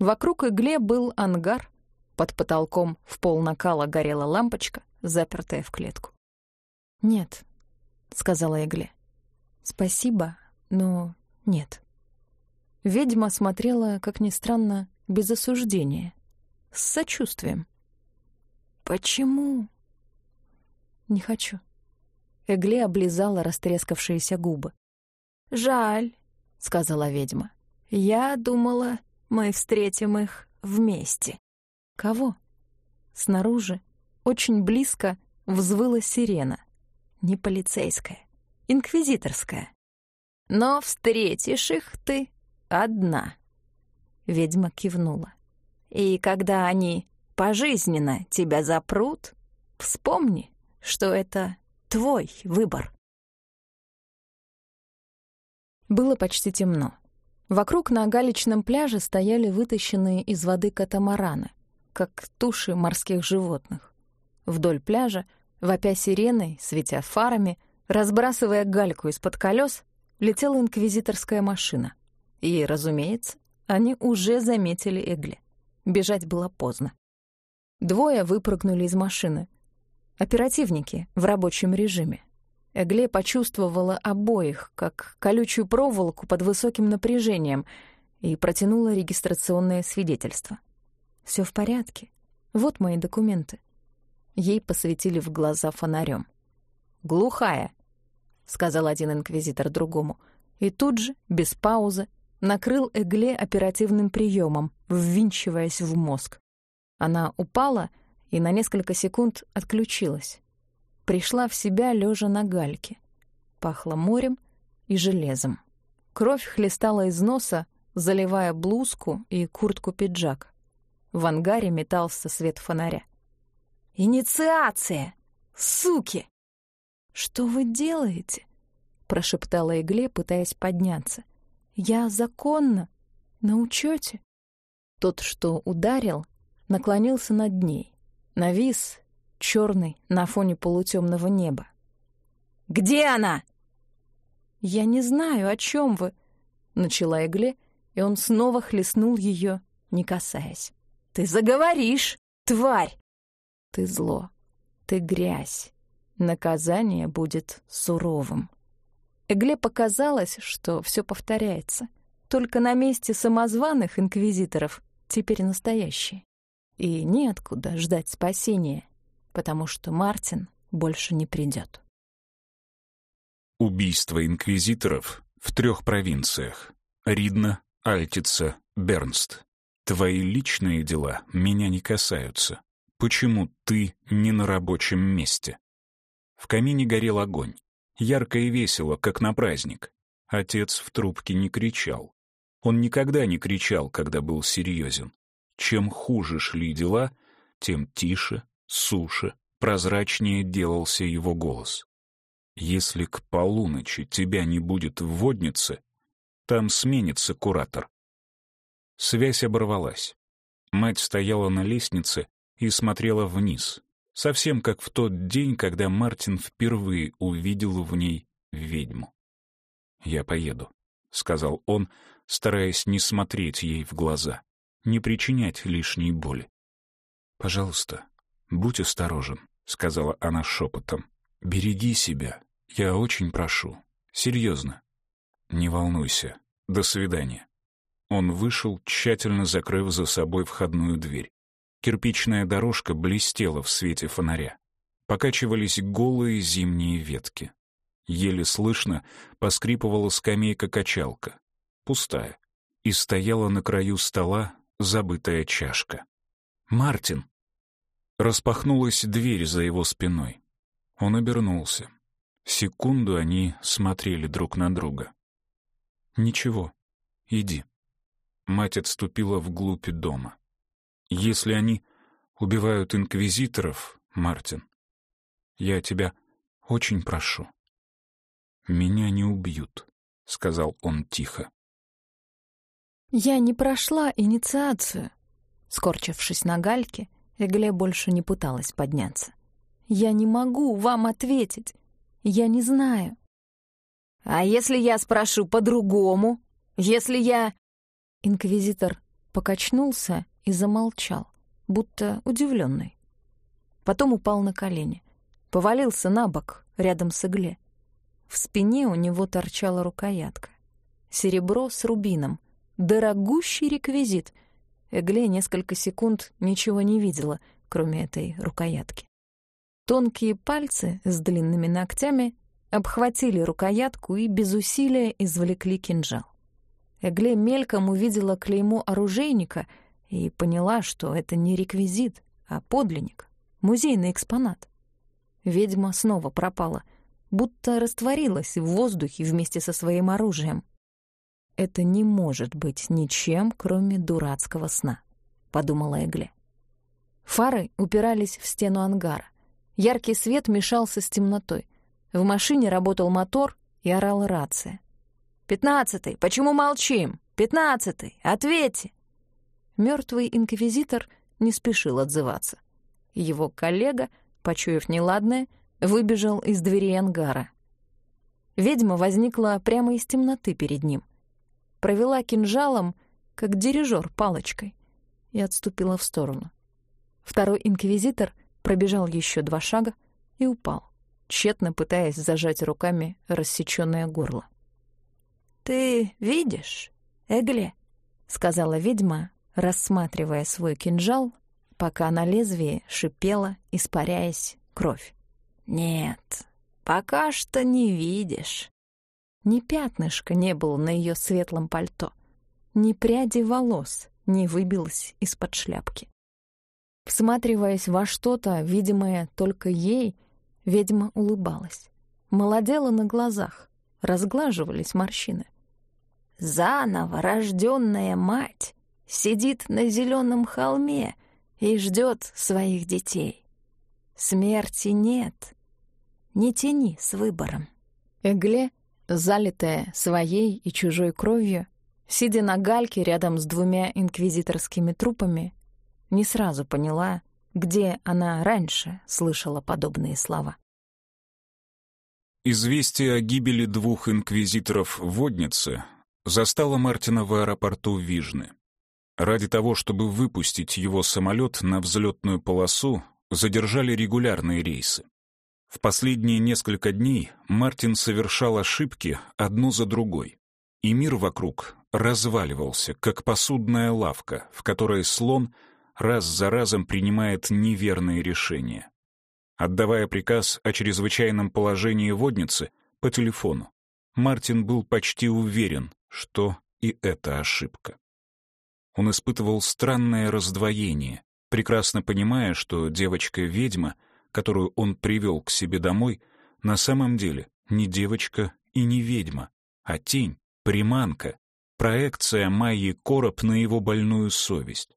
Вокруг игле был ангар, под потолком в пол накала горела лампочка, запертая в клетку. «Нет», — сказала игле. «Спасибо, но нет». Ведьма смотрела, как ни странно, без осуждения, с сочувствием. «Почему?» «Не хочу». Эгле облизала растрескавшиеся губы. «Жаль», — сказала ведьма. «Я думала, мы встретим их вместе. Кого? Снаружи, очень близко, взвыла сирена. Не полицейская, инквизиторская. Но встретишь их ты одна. Ведьма кивнула. И когда они пожизненно тебя запрут, вспомни, что это твой выбор. Было почти темно. Вокруг на галечном пляже стояли вытащенные из воды катамараны, как туши морских животных. Вдоль пляжа Вопя сиреной, светя фарами, разбрасывая гальку из-под колес, летела инквизиторская машина. И, разумеется, они уже заметили Эгли. Бежать было поздно. Двое выпрыгнули из машины. Оперативники в рабочем режиме. Эгле почувствовала обоих, как колючую проволоку под высоким напряжением, и протянула регистрационное свидетельство. Все в порядке. Вот мои документы». Ей посветили в глаза фонарем. «Глухая», — сказал один инквизитор другому, и тут же, без паузы, накрыл Эгле оперативным приемом, ввинчиваясь в мозг. Она упала и на несколько секунд отключилась. Пришла в себя лежа на гальке. Пахло морем и железом. Кровь хлестала из носа, заливая блузку и куртку-пиджак. В ангаре метался свет фонаря. «Инициация! Суки!» «Что вы делаете?» — прошептала Игле, пытаясь подняться. «Я законно, на учете. Тот, что ударил, наклонился над ней, навис, черный, на фоне полутемного неба. «Где она?» «Я не знаю, о чем вы», — начала Игле, и он снова хлестнул ее, не касаясь. Ты заговоришь, тварь! Ты зло, ты грязь. Наказание будет суровым. Эгле показалось, что все повторяется. Только на месте самозваных инквизиторов теперь настоящие. И неоткуда ждать спасения, потому что Мартин больше не придет. Убийство инквизиторов в трех провинциях — Ридна, Альтица, Бернст. Твои личные дела меня не касаются. Почему ты не на рабочем месте? В камине горел огонь. Ярко и весело, как на праздник. Отец в трубке не кричал. Он никогда не кричал, когда был серьезен. Чем хуже шли дела, тем тише, суше, прозрачнее делался его голос. Если к полуночи тебя не будет в воднице, там сменится куратор. Связь оборвалась. Мать стояла на лестнице и смотрела вниз, совсем как в тот день, когда Мартин впервые увидел в ней ведьму. «Я поеду», — сказал он, стараясь не смотреть ей в глаза, не причинять лишней боли. «Пожалуйста, будь осторожен», — сказала она шепотом. «Береги себя, я очень прошу. Серьезно. Не волнуйся. До свидания». Он вышел, тщательно закрыв за собой входную дверь. Кирпичная дорожка блестела в свете фонаря. Покачивались голые зимние ветки. Еле слышно поскрипывала скамейка-качалка. Пустая. И стояла на краю стола забытая чашка. «Мартин!» Распахнулась дверь за его спиной. Он обернулся. Секунду они смотрели друг на друга. «Ничего, иди». Мать отступила вглубь дома. «Если они убивают инквизиторов, Мартин, я тебя очень прошу». «Меня не убьют», — сказал он тихо. «Я не прошла инициацию», — скорчившись на гальке, Эгле больше не пыталась подняться. «Я не могу вам ответить. Я не знаю». «А если я спрошу по-другому? Если я...» Инквизитор покачнулся и замолчал, будто удивленный. Потом упал на колени, повалился на бок рядом с игле. В спине у него торчала рукоятка. Серебро с рубином. Дорогущий реквизит. Эгле несколько секунд ничего не видела, кроме этой рукоятки. Тонкие пальцы с длинными ногтями обхватили рукоятку и без усилия извлекли кинжал. Эгле мельком увидела клеймо оружейника и поняла, что это не реквизит, а подлинник, музейный экспонат. Ведьма снова пропала, будто растворилась в воздухе вместе со своим оружием. «Это не может быть ничем, кроме дурацкого сна», — подумала Эгле. Фары упирались в стену ангара. Яркий свет мешался с темнотой. В машине работал мотор и орала рация. «Пятнадцатый! Почему молчим? Пятнадцатый! Ответьте!» Мертвый инквизитор не спешил отзываться. Его коллега почуяв неладное, выбежал из двери ангара. Ведьма возникла прямо из темноты перед ним. Провела кинжалом, как дирижер палочкой, и отступила в сторону. Второй инквизитор пробежал еще два шага и упал, тщетно пытаясь зажать руками рассечённое горло. «Ты видишь, Эгле?» — сказала ведьма, рассматривая свой кинжал, пока на лезвии шипела, испаряясь, кровь. «Нет, пока что не видишь». Ни пятнышка не было на ее светлом пальто, ни пряди волос не выбилось из-под шляпки. Всматриваясь во что-то, видимое только ей, ведьма улыбалась. Молодела на глазах, разглаживались морщины. Заново рожденная мать сидит на зеленом холме и ждет своих детей. Смерти нет. Не тяни с выбором. Эгле, залитая своей и чужой кровью, сидя на гальке рядом с двумя инквизиторскими трупами, не сразу поняла, где она раньше слышала подобные слова. Известие о гибели двух инквизиторов в Воднице застало Мартина в аэропорту Вижны. Ради того, чтобы выпустить его самолет на взлетную полосу, задержали регулярные рейсы. В последние несколько дней Мартин совершал ошибки одну за другой, и мир вокруг разваливался, как посудная лавка, в которой слон раз за разом принимает неверные решения. Отдавая приказ о чрезвычайном положении водницы по телефону, Мартин был почти уверен, что и это ошибка. Он испытывал странное раздвоение, прекрасно понимая, что девочка-ведьма, которую он привел к себе домой, на самом деле не девочка и не ведьма, а тень, приманка, проекция Майи Короб на его больную совесть.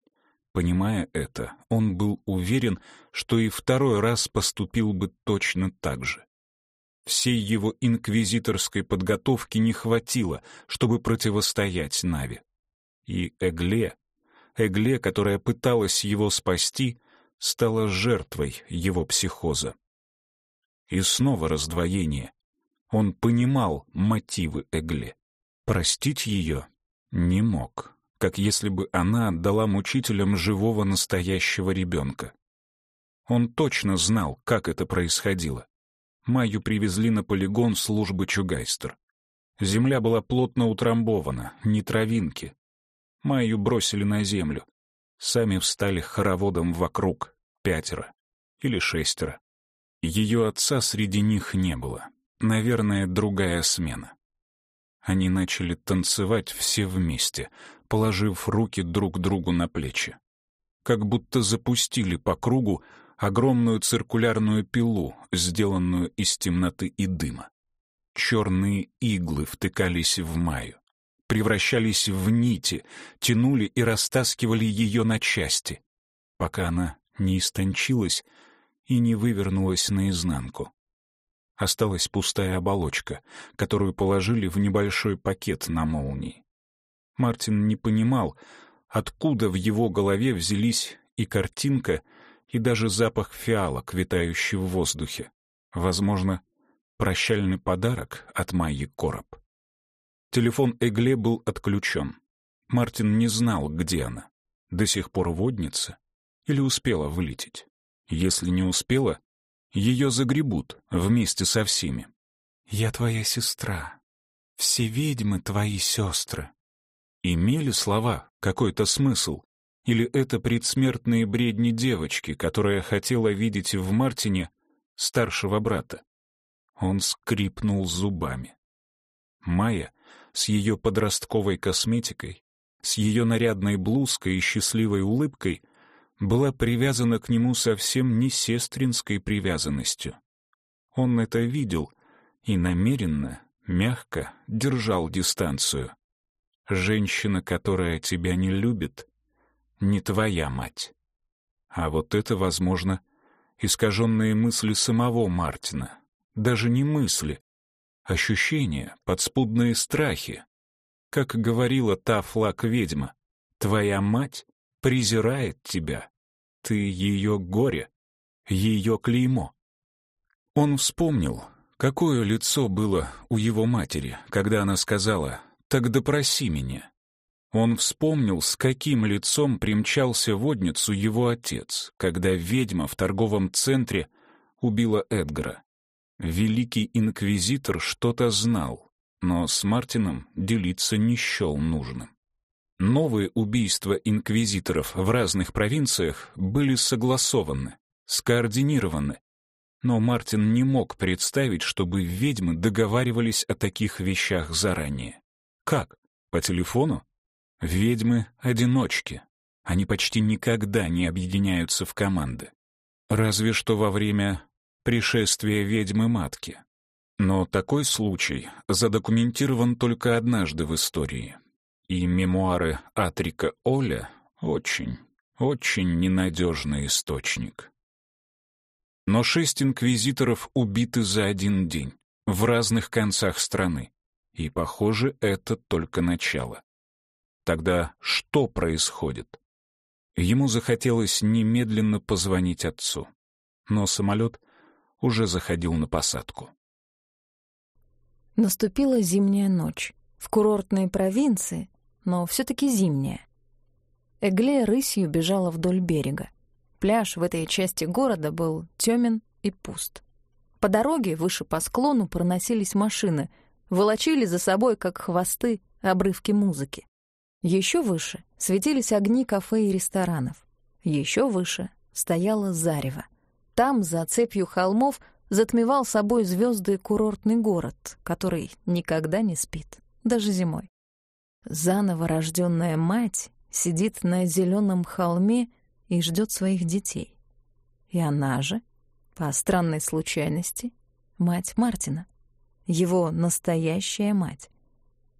Понимая это, он был уверен, что и второй раз поступил бы точно так же. Всей его инквизиторской подготовки не хватило, чтобы противостоять Нави. И Эгле, Эгле, которая пыталась его спасти, стала жертвой его психоза. И снова раздвоение. Он понимал мотивы Эгле. Простить ее не мог, как если бы она отдала мучителям живого настоящего ребенка. Он точно знал, как это происходило. Майю привезли на полигон службы Чугайстер. Земля была плотно утрамбована, не травинки. Майю бросили на землю. Сами встали хороводом вокруг, пятеро или шестеро. Ее отца среди них не было. Наверное, другая смена. Они начали танцевать все вместе, положив руки друг другу на плечи. Как будто запустили по кругу огромную циркулярную пилу, сделанную из темноты и дыма. Черные иглы втыкались в Маю, превращались в нити, тянули и растаскивали ее на части, пока она не истончилась и не вывернулась наизнанку. Осталась пустая оболочка, которую положили в небольшой пакет на молнии. Мартин не понимал, откуда в его голове взялись и картинка, и даже запах фиалок, витающий в воздухе. Возможно, прощальный подарок от Майи Короб. Телефон Эгле был отключен. Мартин не знал, где она. До сих пор водница или успела вылететь. Если не успела, ее загребут вместе со всеми. «Я твоя сестра. Все ведьмы твои сестры». Имели слова какой-то смысл? Или это предсмертные бредни девочки, которая хотела видеть в Мартине старшего брата? Он скрипнул зубами. Майя с ее подростковой косметикой, с ее нарядной блузкой и счастливой улыбкой была привязана к нему совсем не сестринской привязанностью. Он это видел и намеренно, мягко держал дистанцию. Женщина, которая тебя не любит, не твоя мать. А вот это, возможно, искаженные мысли самого Мартина. Даже не мысли, ощущения, подспудные страхи. Как говорила та флаг-ведьма, твоя мать презирает тебя, ты ее горе. ее клеймо. Он вспомнил, какое лицо было у его матери, когда она сказала «Так допроси меня». Он вспомнил, с каким лицом примчался в его отец, когда ведьма в торговом центре убила Эдгара. Великий инквизитор что-то знал, но с Мартином делиться не счел нужным. Новые убийства инквизиторов в разных провинциях были согласованы, скоординированы, но Мартин не мог представить, чтобы ведьмы договаривались о таких вещах заранее. Как? По телефону? Ведьмы — одиночки. Они почти никогда не объединяются в команды. Разве что во время пришествия ведьмы-матки. Но такой случай задокументирован только однажды в истории. И мемуары Атрика Оля очень, очень ненадежный источник. Но шесть инквизиторов убиты за один день, в разных концах страны. И, похоже, это только начало. Тогда что происходит? Ему захотелось немедленно позвонить отцу. Но самолет уже заходил на посадку. Наступила зимняя ночь. В курортной провинции, но все таки зимняя. Эгле рысью бежала вдоль берега. Пляж в этой части города был тёмен и пуст. По дороге выше по склону проносились машины, волочили за собой, как хвосты, обрывки музыки. Еще выше светились огни кафе и ресторанов. Еще выше стояло зарево. Там, за цепью холмов, затмевал собой звезды курортный город, который никогда не спит, даже зимой. Заново рожденная мать сидит на зеленом холме и ждет своих детей. И она же, по странной случайности, мать Мартина, его настоящая мать.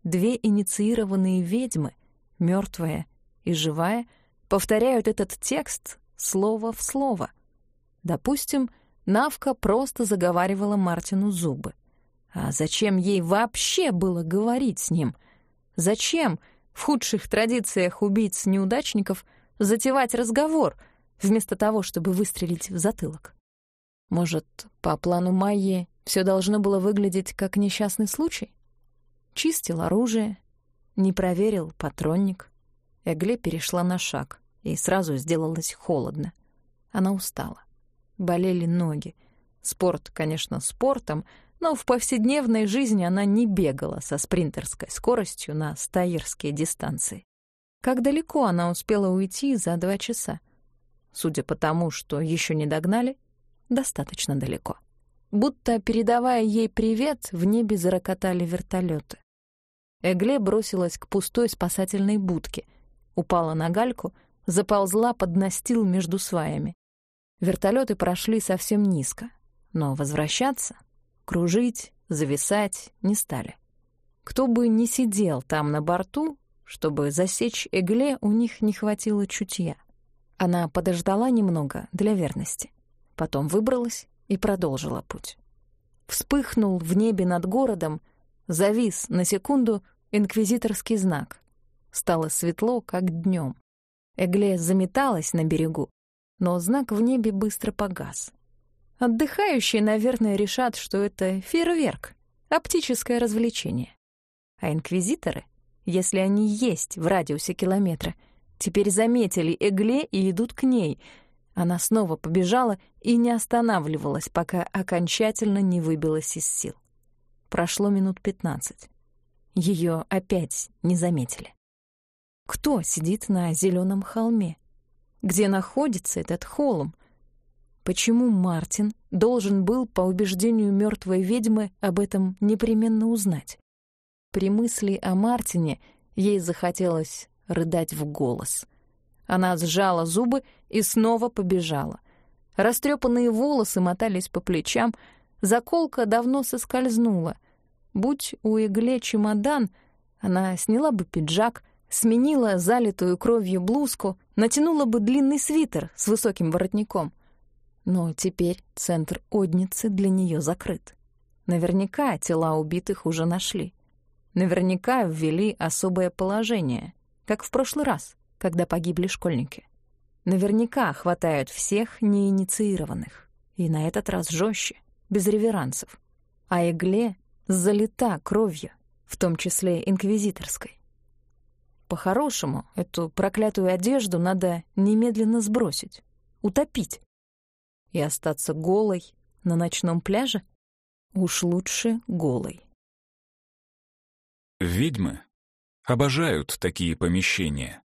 Две инициированные ведьмы, мертвая и живая, повторяют этот текст слово в слово. Допустим, Навка просто заговаривала Мартину зубы. А зачем ей вообще было говорить с ним? Зачем в худших традициях убийц-неудачников затевать разговор, вместо того, чтобы выстрелить в затылок? Может, по плану Майи все должно было выглядеть как несчастный случай? Чистил оружие, не проверил патронник. Эгле перешла на шаг, и сразу сделалось холодно. Она устала. Болели ноги. Спорт, конечно, спортом, но в повседневной жизни она не бегала со спринтерской скоростью на стаирские дистанции. Как далеко она успела уйти за два часа? Судя по тому, что еще не догнали, достаточно далеко. Будто, передавая ей привет, в небе зарокотали вертолеты. Эгле бросилась к пустой спасательной будке, упала на гальку, заползла под настил между сваями. Вертолеты прошли совсем низко, но возвращаться, кружить, зависать не стали. Кто бы ни сидел там на борту, чтобы засечь Эгле, у них не хватило чутья. Она подождала немного для верности, потом выбралась и продолжила путь. Вспыхнул в небе над городом, завис на секунду инквизиторский знак. Стало светло, как днем. Эгле заметалась на берегу, но знак в небе быстро погас. Отдыхающие, наверное, решат, что это фейерверк, оптическое развлечение. А инквизиторы, если они есть в радиусе километра, теперь заметили Эгле и идут к ней. Она снова побежала и не останавливалась, пока окончательно не выбилась из сил. Прошло минут пятнадцать. Ее опять не заметили. Кто сидит на зеленом холме? Где находится этот холм. Почему Мартин должен был, по убеждению мертвой ведьмы, об этом непременно узнать? При мысли о Мартине ей захотелось рыдать в голос. Она сжала зубы и снова побежала. Растрепанные волосы мотались по плечам, заколка давно соскользнула. Будь у Игле чемодан, она сняла бы пиджак, сменила залитую кровью блузку, натянула бы длинный свитер с высоким воротником. Но теперь центр Одницы для нее закрыт. Наверняка тела убитых уже нашли. Наверняка ввели особое положение, как в прошлый раз, когда погибли школьники. наверняка хватают всех неинициированных. И на этот раз жестче, без реверансов. А игле залита кровью, в том числе инквизиторской. По-хорошему, эту проклятую одежду надо немедленно сбросить, утопить. И остаться голой на ночном пляже? Уж лучше голой. Ведьмы обожают такие помещения.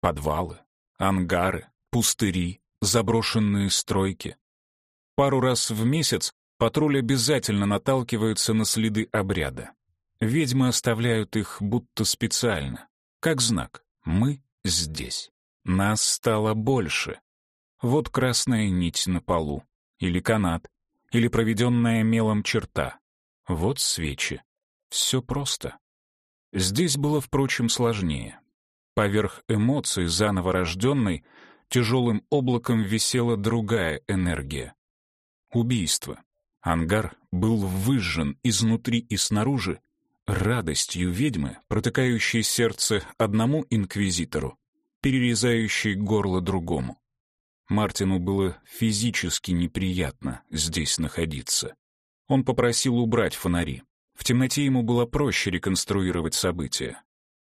Подвалы, ангары, пустыри, заброшенные стройки. Пару раз в месяц патруль обязательно наталкивается на следы обряда. Ведьмы оставляют их будто специально, как знак «мы здесь». Нас стало больше. Вот красная нить на полу, или канат, или проведенная мелом черта. Вот свечи. Все просто. Здесь было, впрочем, сложнее. Поверх эмоций заново рожденной тяжелым облаком висела другая энергия. Убийство. Ангар был выжжен изнутри и снаружи радостью ведьмы, протыкающей сердце одному инквизитору, перерезающей горло другому. Мартину было физически неприятно здесь находиться. Он попросил убрать фонари. В темноте ему было проще реконструировать события.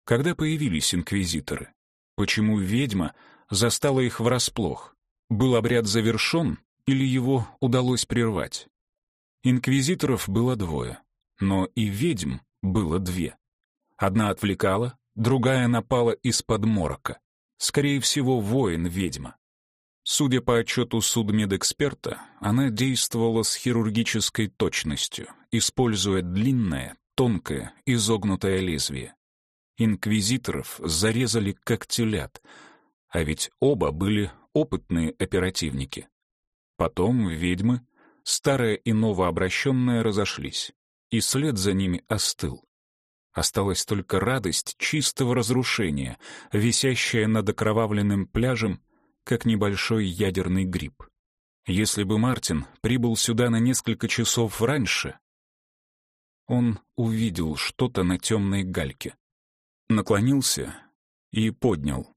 Когда появились инквизиторы? Почему ведьма застала их врасплох? Был обряд завершен или его удалось прервать? Инквизиторов было двое, но и ведьм было две. Одна отвлекала, другая напала из-под морока. Скорее всего, воин-ведьма. Судя по отчету судмедэксперта, она действовала с хирургической точностью, используя длинное, тонкое, изогнутое лезвие. Инквизиторов зарезали как телят, а ведь оба были опытные оперативники. Потом ведьмы, старая и новообращенная, разошлись, и след за ними остыл. Осталась только радость чистого разрушения, висящая над окровавленным пляжем как небольшой ядерный гриб. Если бы Мартин прибыл сюда на несколько часов раньше, он увидел что-то на темной гальке. Наклонился и поднял.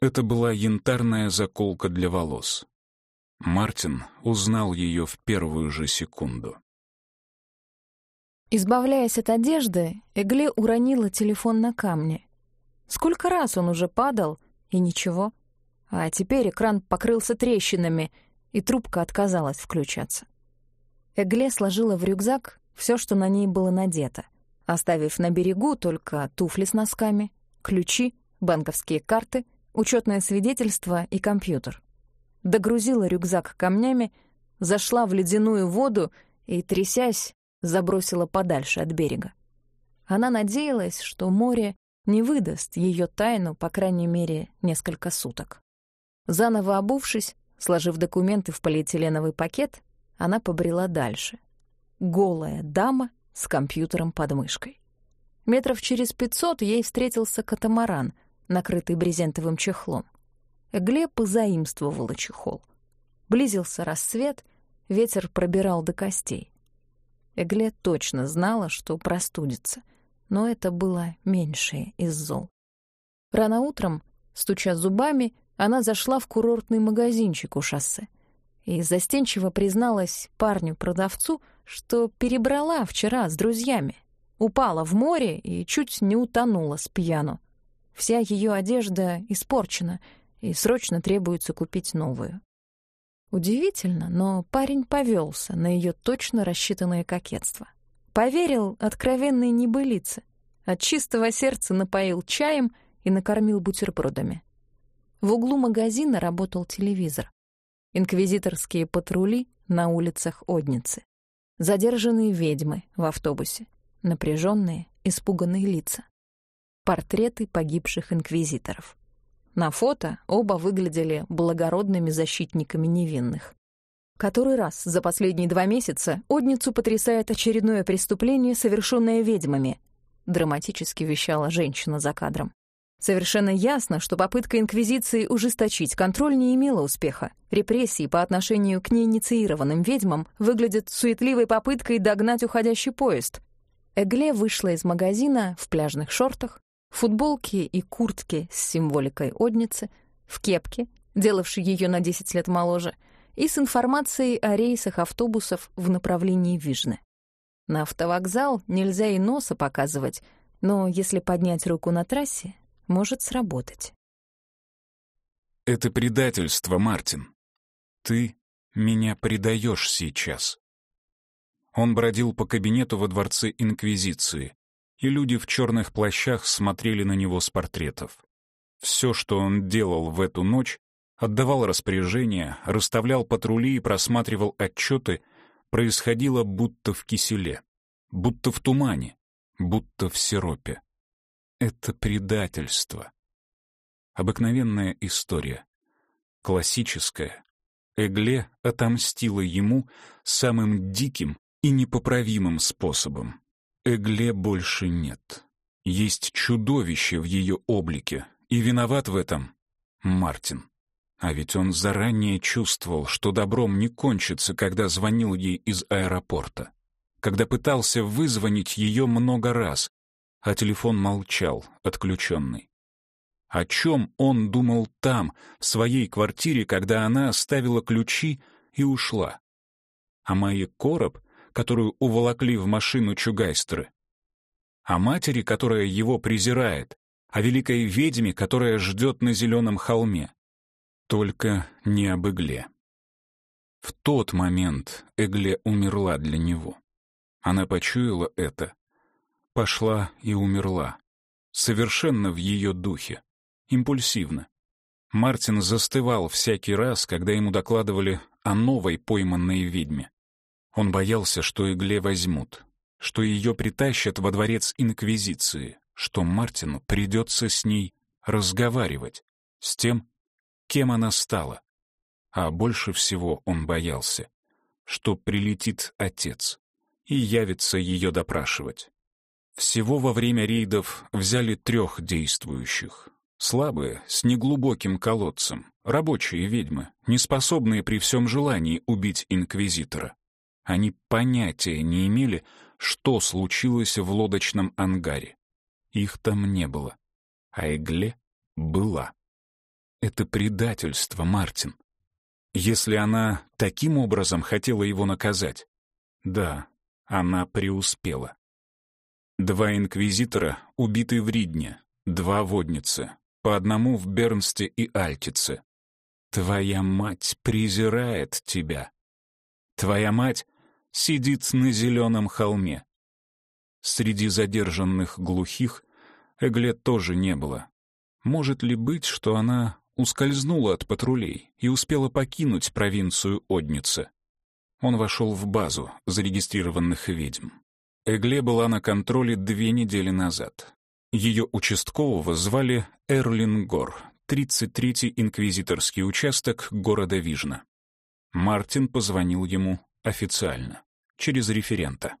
Это была янтарная заколка для волос. Мартин узнал ее в первую же секунду. Избавляясь от одежды, Эгле уронила телефон на камни. Сколько раз он уже падал, и ничего. А теперь экран покрылся трещинами, и трубка отказалась включаться. Эгле сложила в рюкзак все, что на ней было надето, оставив на берегу только туфли с носками, ключи, банковские карты, учетное свидетельство и компьютер. Догрузила рюкзак камнями, зашла в ледяную воду и, трясясь, забросила подальше от берега. Она надеялась, что море не выдаст ее тайну, по крайней мере, несколько суток. Заново обувшись, сложив документы в полиэтиленовый пакет, она побрела дальше. Голая дама с компьютером под мышкой. Метров через пятьсот ей встретился катамаран, накрытый брезентовым чехлом. Глеб позаимствовала чехол. Близился рассвет, ветер пробирал до костей. Эгле точно знала, что простудится, но это было меньшее из зол. Рано утром, стуча зубами, она зашла в курортный магазинчик у шоссе и застенчиво призналась парню-продавцу, что перебрала вчера с друзьями, упала в море и чуть не утонула с пьяну. Вся ее одежда испорчена, и срочно требуется купить новую. Удивительно, но парень повелся на ее точно рассчитанное кокетство. Поверил откровенной небылице, от чистого сердца напоил чаем и накормил бутербродами. В углу магазина работал телевизор. Инквизиторские патрули на улицах Одницы. Задержанные ведьмы в автобусе. Напряженные, испуганные лица. Портреты погибших инквизиторов. На фото оба выглядели благородными защитниками невинных. Который раз за последние два месяца Одницу потрясает очередное преступление, совершенное ведьмами, драматически вещала женщина за кадром. Совершенно ясно, что попытка Инквизиции ужесточить контроль не имела успеха. Репрессии по отношению к неинициированным ведьмам выглядят суетливой попыткой догнать уходящий поезд. Эгле вышла из магазина в пляжных шортах, футболке и куртке с символикой Одницы, в кепке, делавший ее на 10 лет моложе, и с информацией о рейсах автобусов в направлении Вижны. На автовокзал нельзя и носа показывать, но если поднять руку на трассе, может сработать. «Это предательство, Мартин. Ты меня предаешь сейчас». Он бродил по кабинету во дворце Инквизиции, и люди в черных плащах смотрели на него с портретов. Все, что он делал в эту ночь, отдавал распоряжения, расставлял патрули и просматривал отчеты, происходило будто в киселе, будто в тумане, будто в сиропе. Это предательство. Обыкновенная история. Классическая. Эгле отомстила ему самым диким и непоправимым способом. Эгле больше нет. Есть чудовище в ее облике, и виноват в этом Мартин. А ведь он заранее чувствовал, что добром не кончится, когда звонил ей из аэропорта. Когда пытался вызвонить ее много раз, а телефон молчал, отключенный. О чем он думал там, в своей квартире, когда она оставила ключи и ушла? О Майе Короб, которую уволокли в машину чугайстеры? О матери, которая его презирает? О великой ведьме, которая ждет на зеленом холме? Только не об Игле. В тот момент Эгле умерла для него. Она почуяла это, пошла и умерла. Совершенно в ее духе, импульсивно. Мартин застывал всякий раз, когда ему докладывали о новой пойманной ведьме. Он боялся, что Игле возьмут, что ее притащат во дворец Инквизиции, что Мартину придется с ней разговаривать, с тем, кем она стала. А больше всего он боялся, что прилетит отец и явится ее допрашивать. Всего во время рейдов взяли трех действующих. Слабые, с неглубоким колодцем, рабочие ведьмы, неспособные при всем желании убить инквизитора. Они понятия не имели, что случилось в лодочном ангаре. Их там не было, а Эгле была. Это предательство, Мартин. Если она таким образом хотела его наказать, да, она преуспела. Два инквизитора убиты в Ридне, два водницы, по одному в Бернсте и Альтице. Твоя мать презирает тебя. Твоя мать сидит на зеленом холме. Среди задержанных глухих Эгле тоже не было. Может ли быть, что она ускользнула от патрулей и успела покинуть провинцию Одница. Он вошел в базу зарегистрированных ведьм. Эгле была на контроле две недели назад. Ее участкового звали Эрлин Гор, 33-й инквизиторский участок города Вижна. Мартин позвонил ему официально, через референта.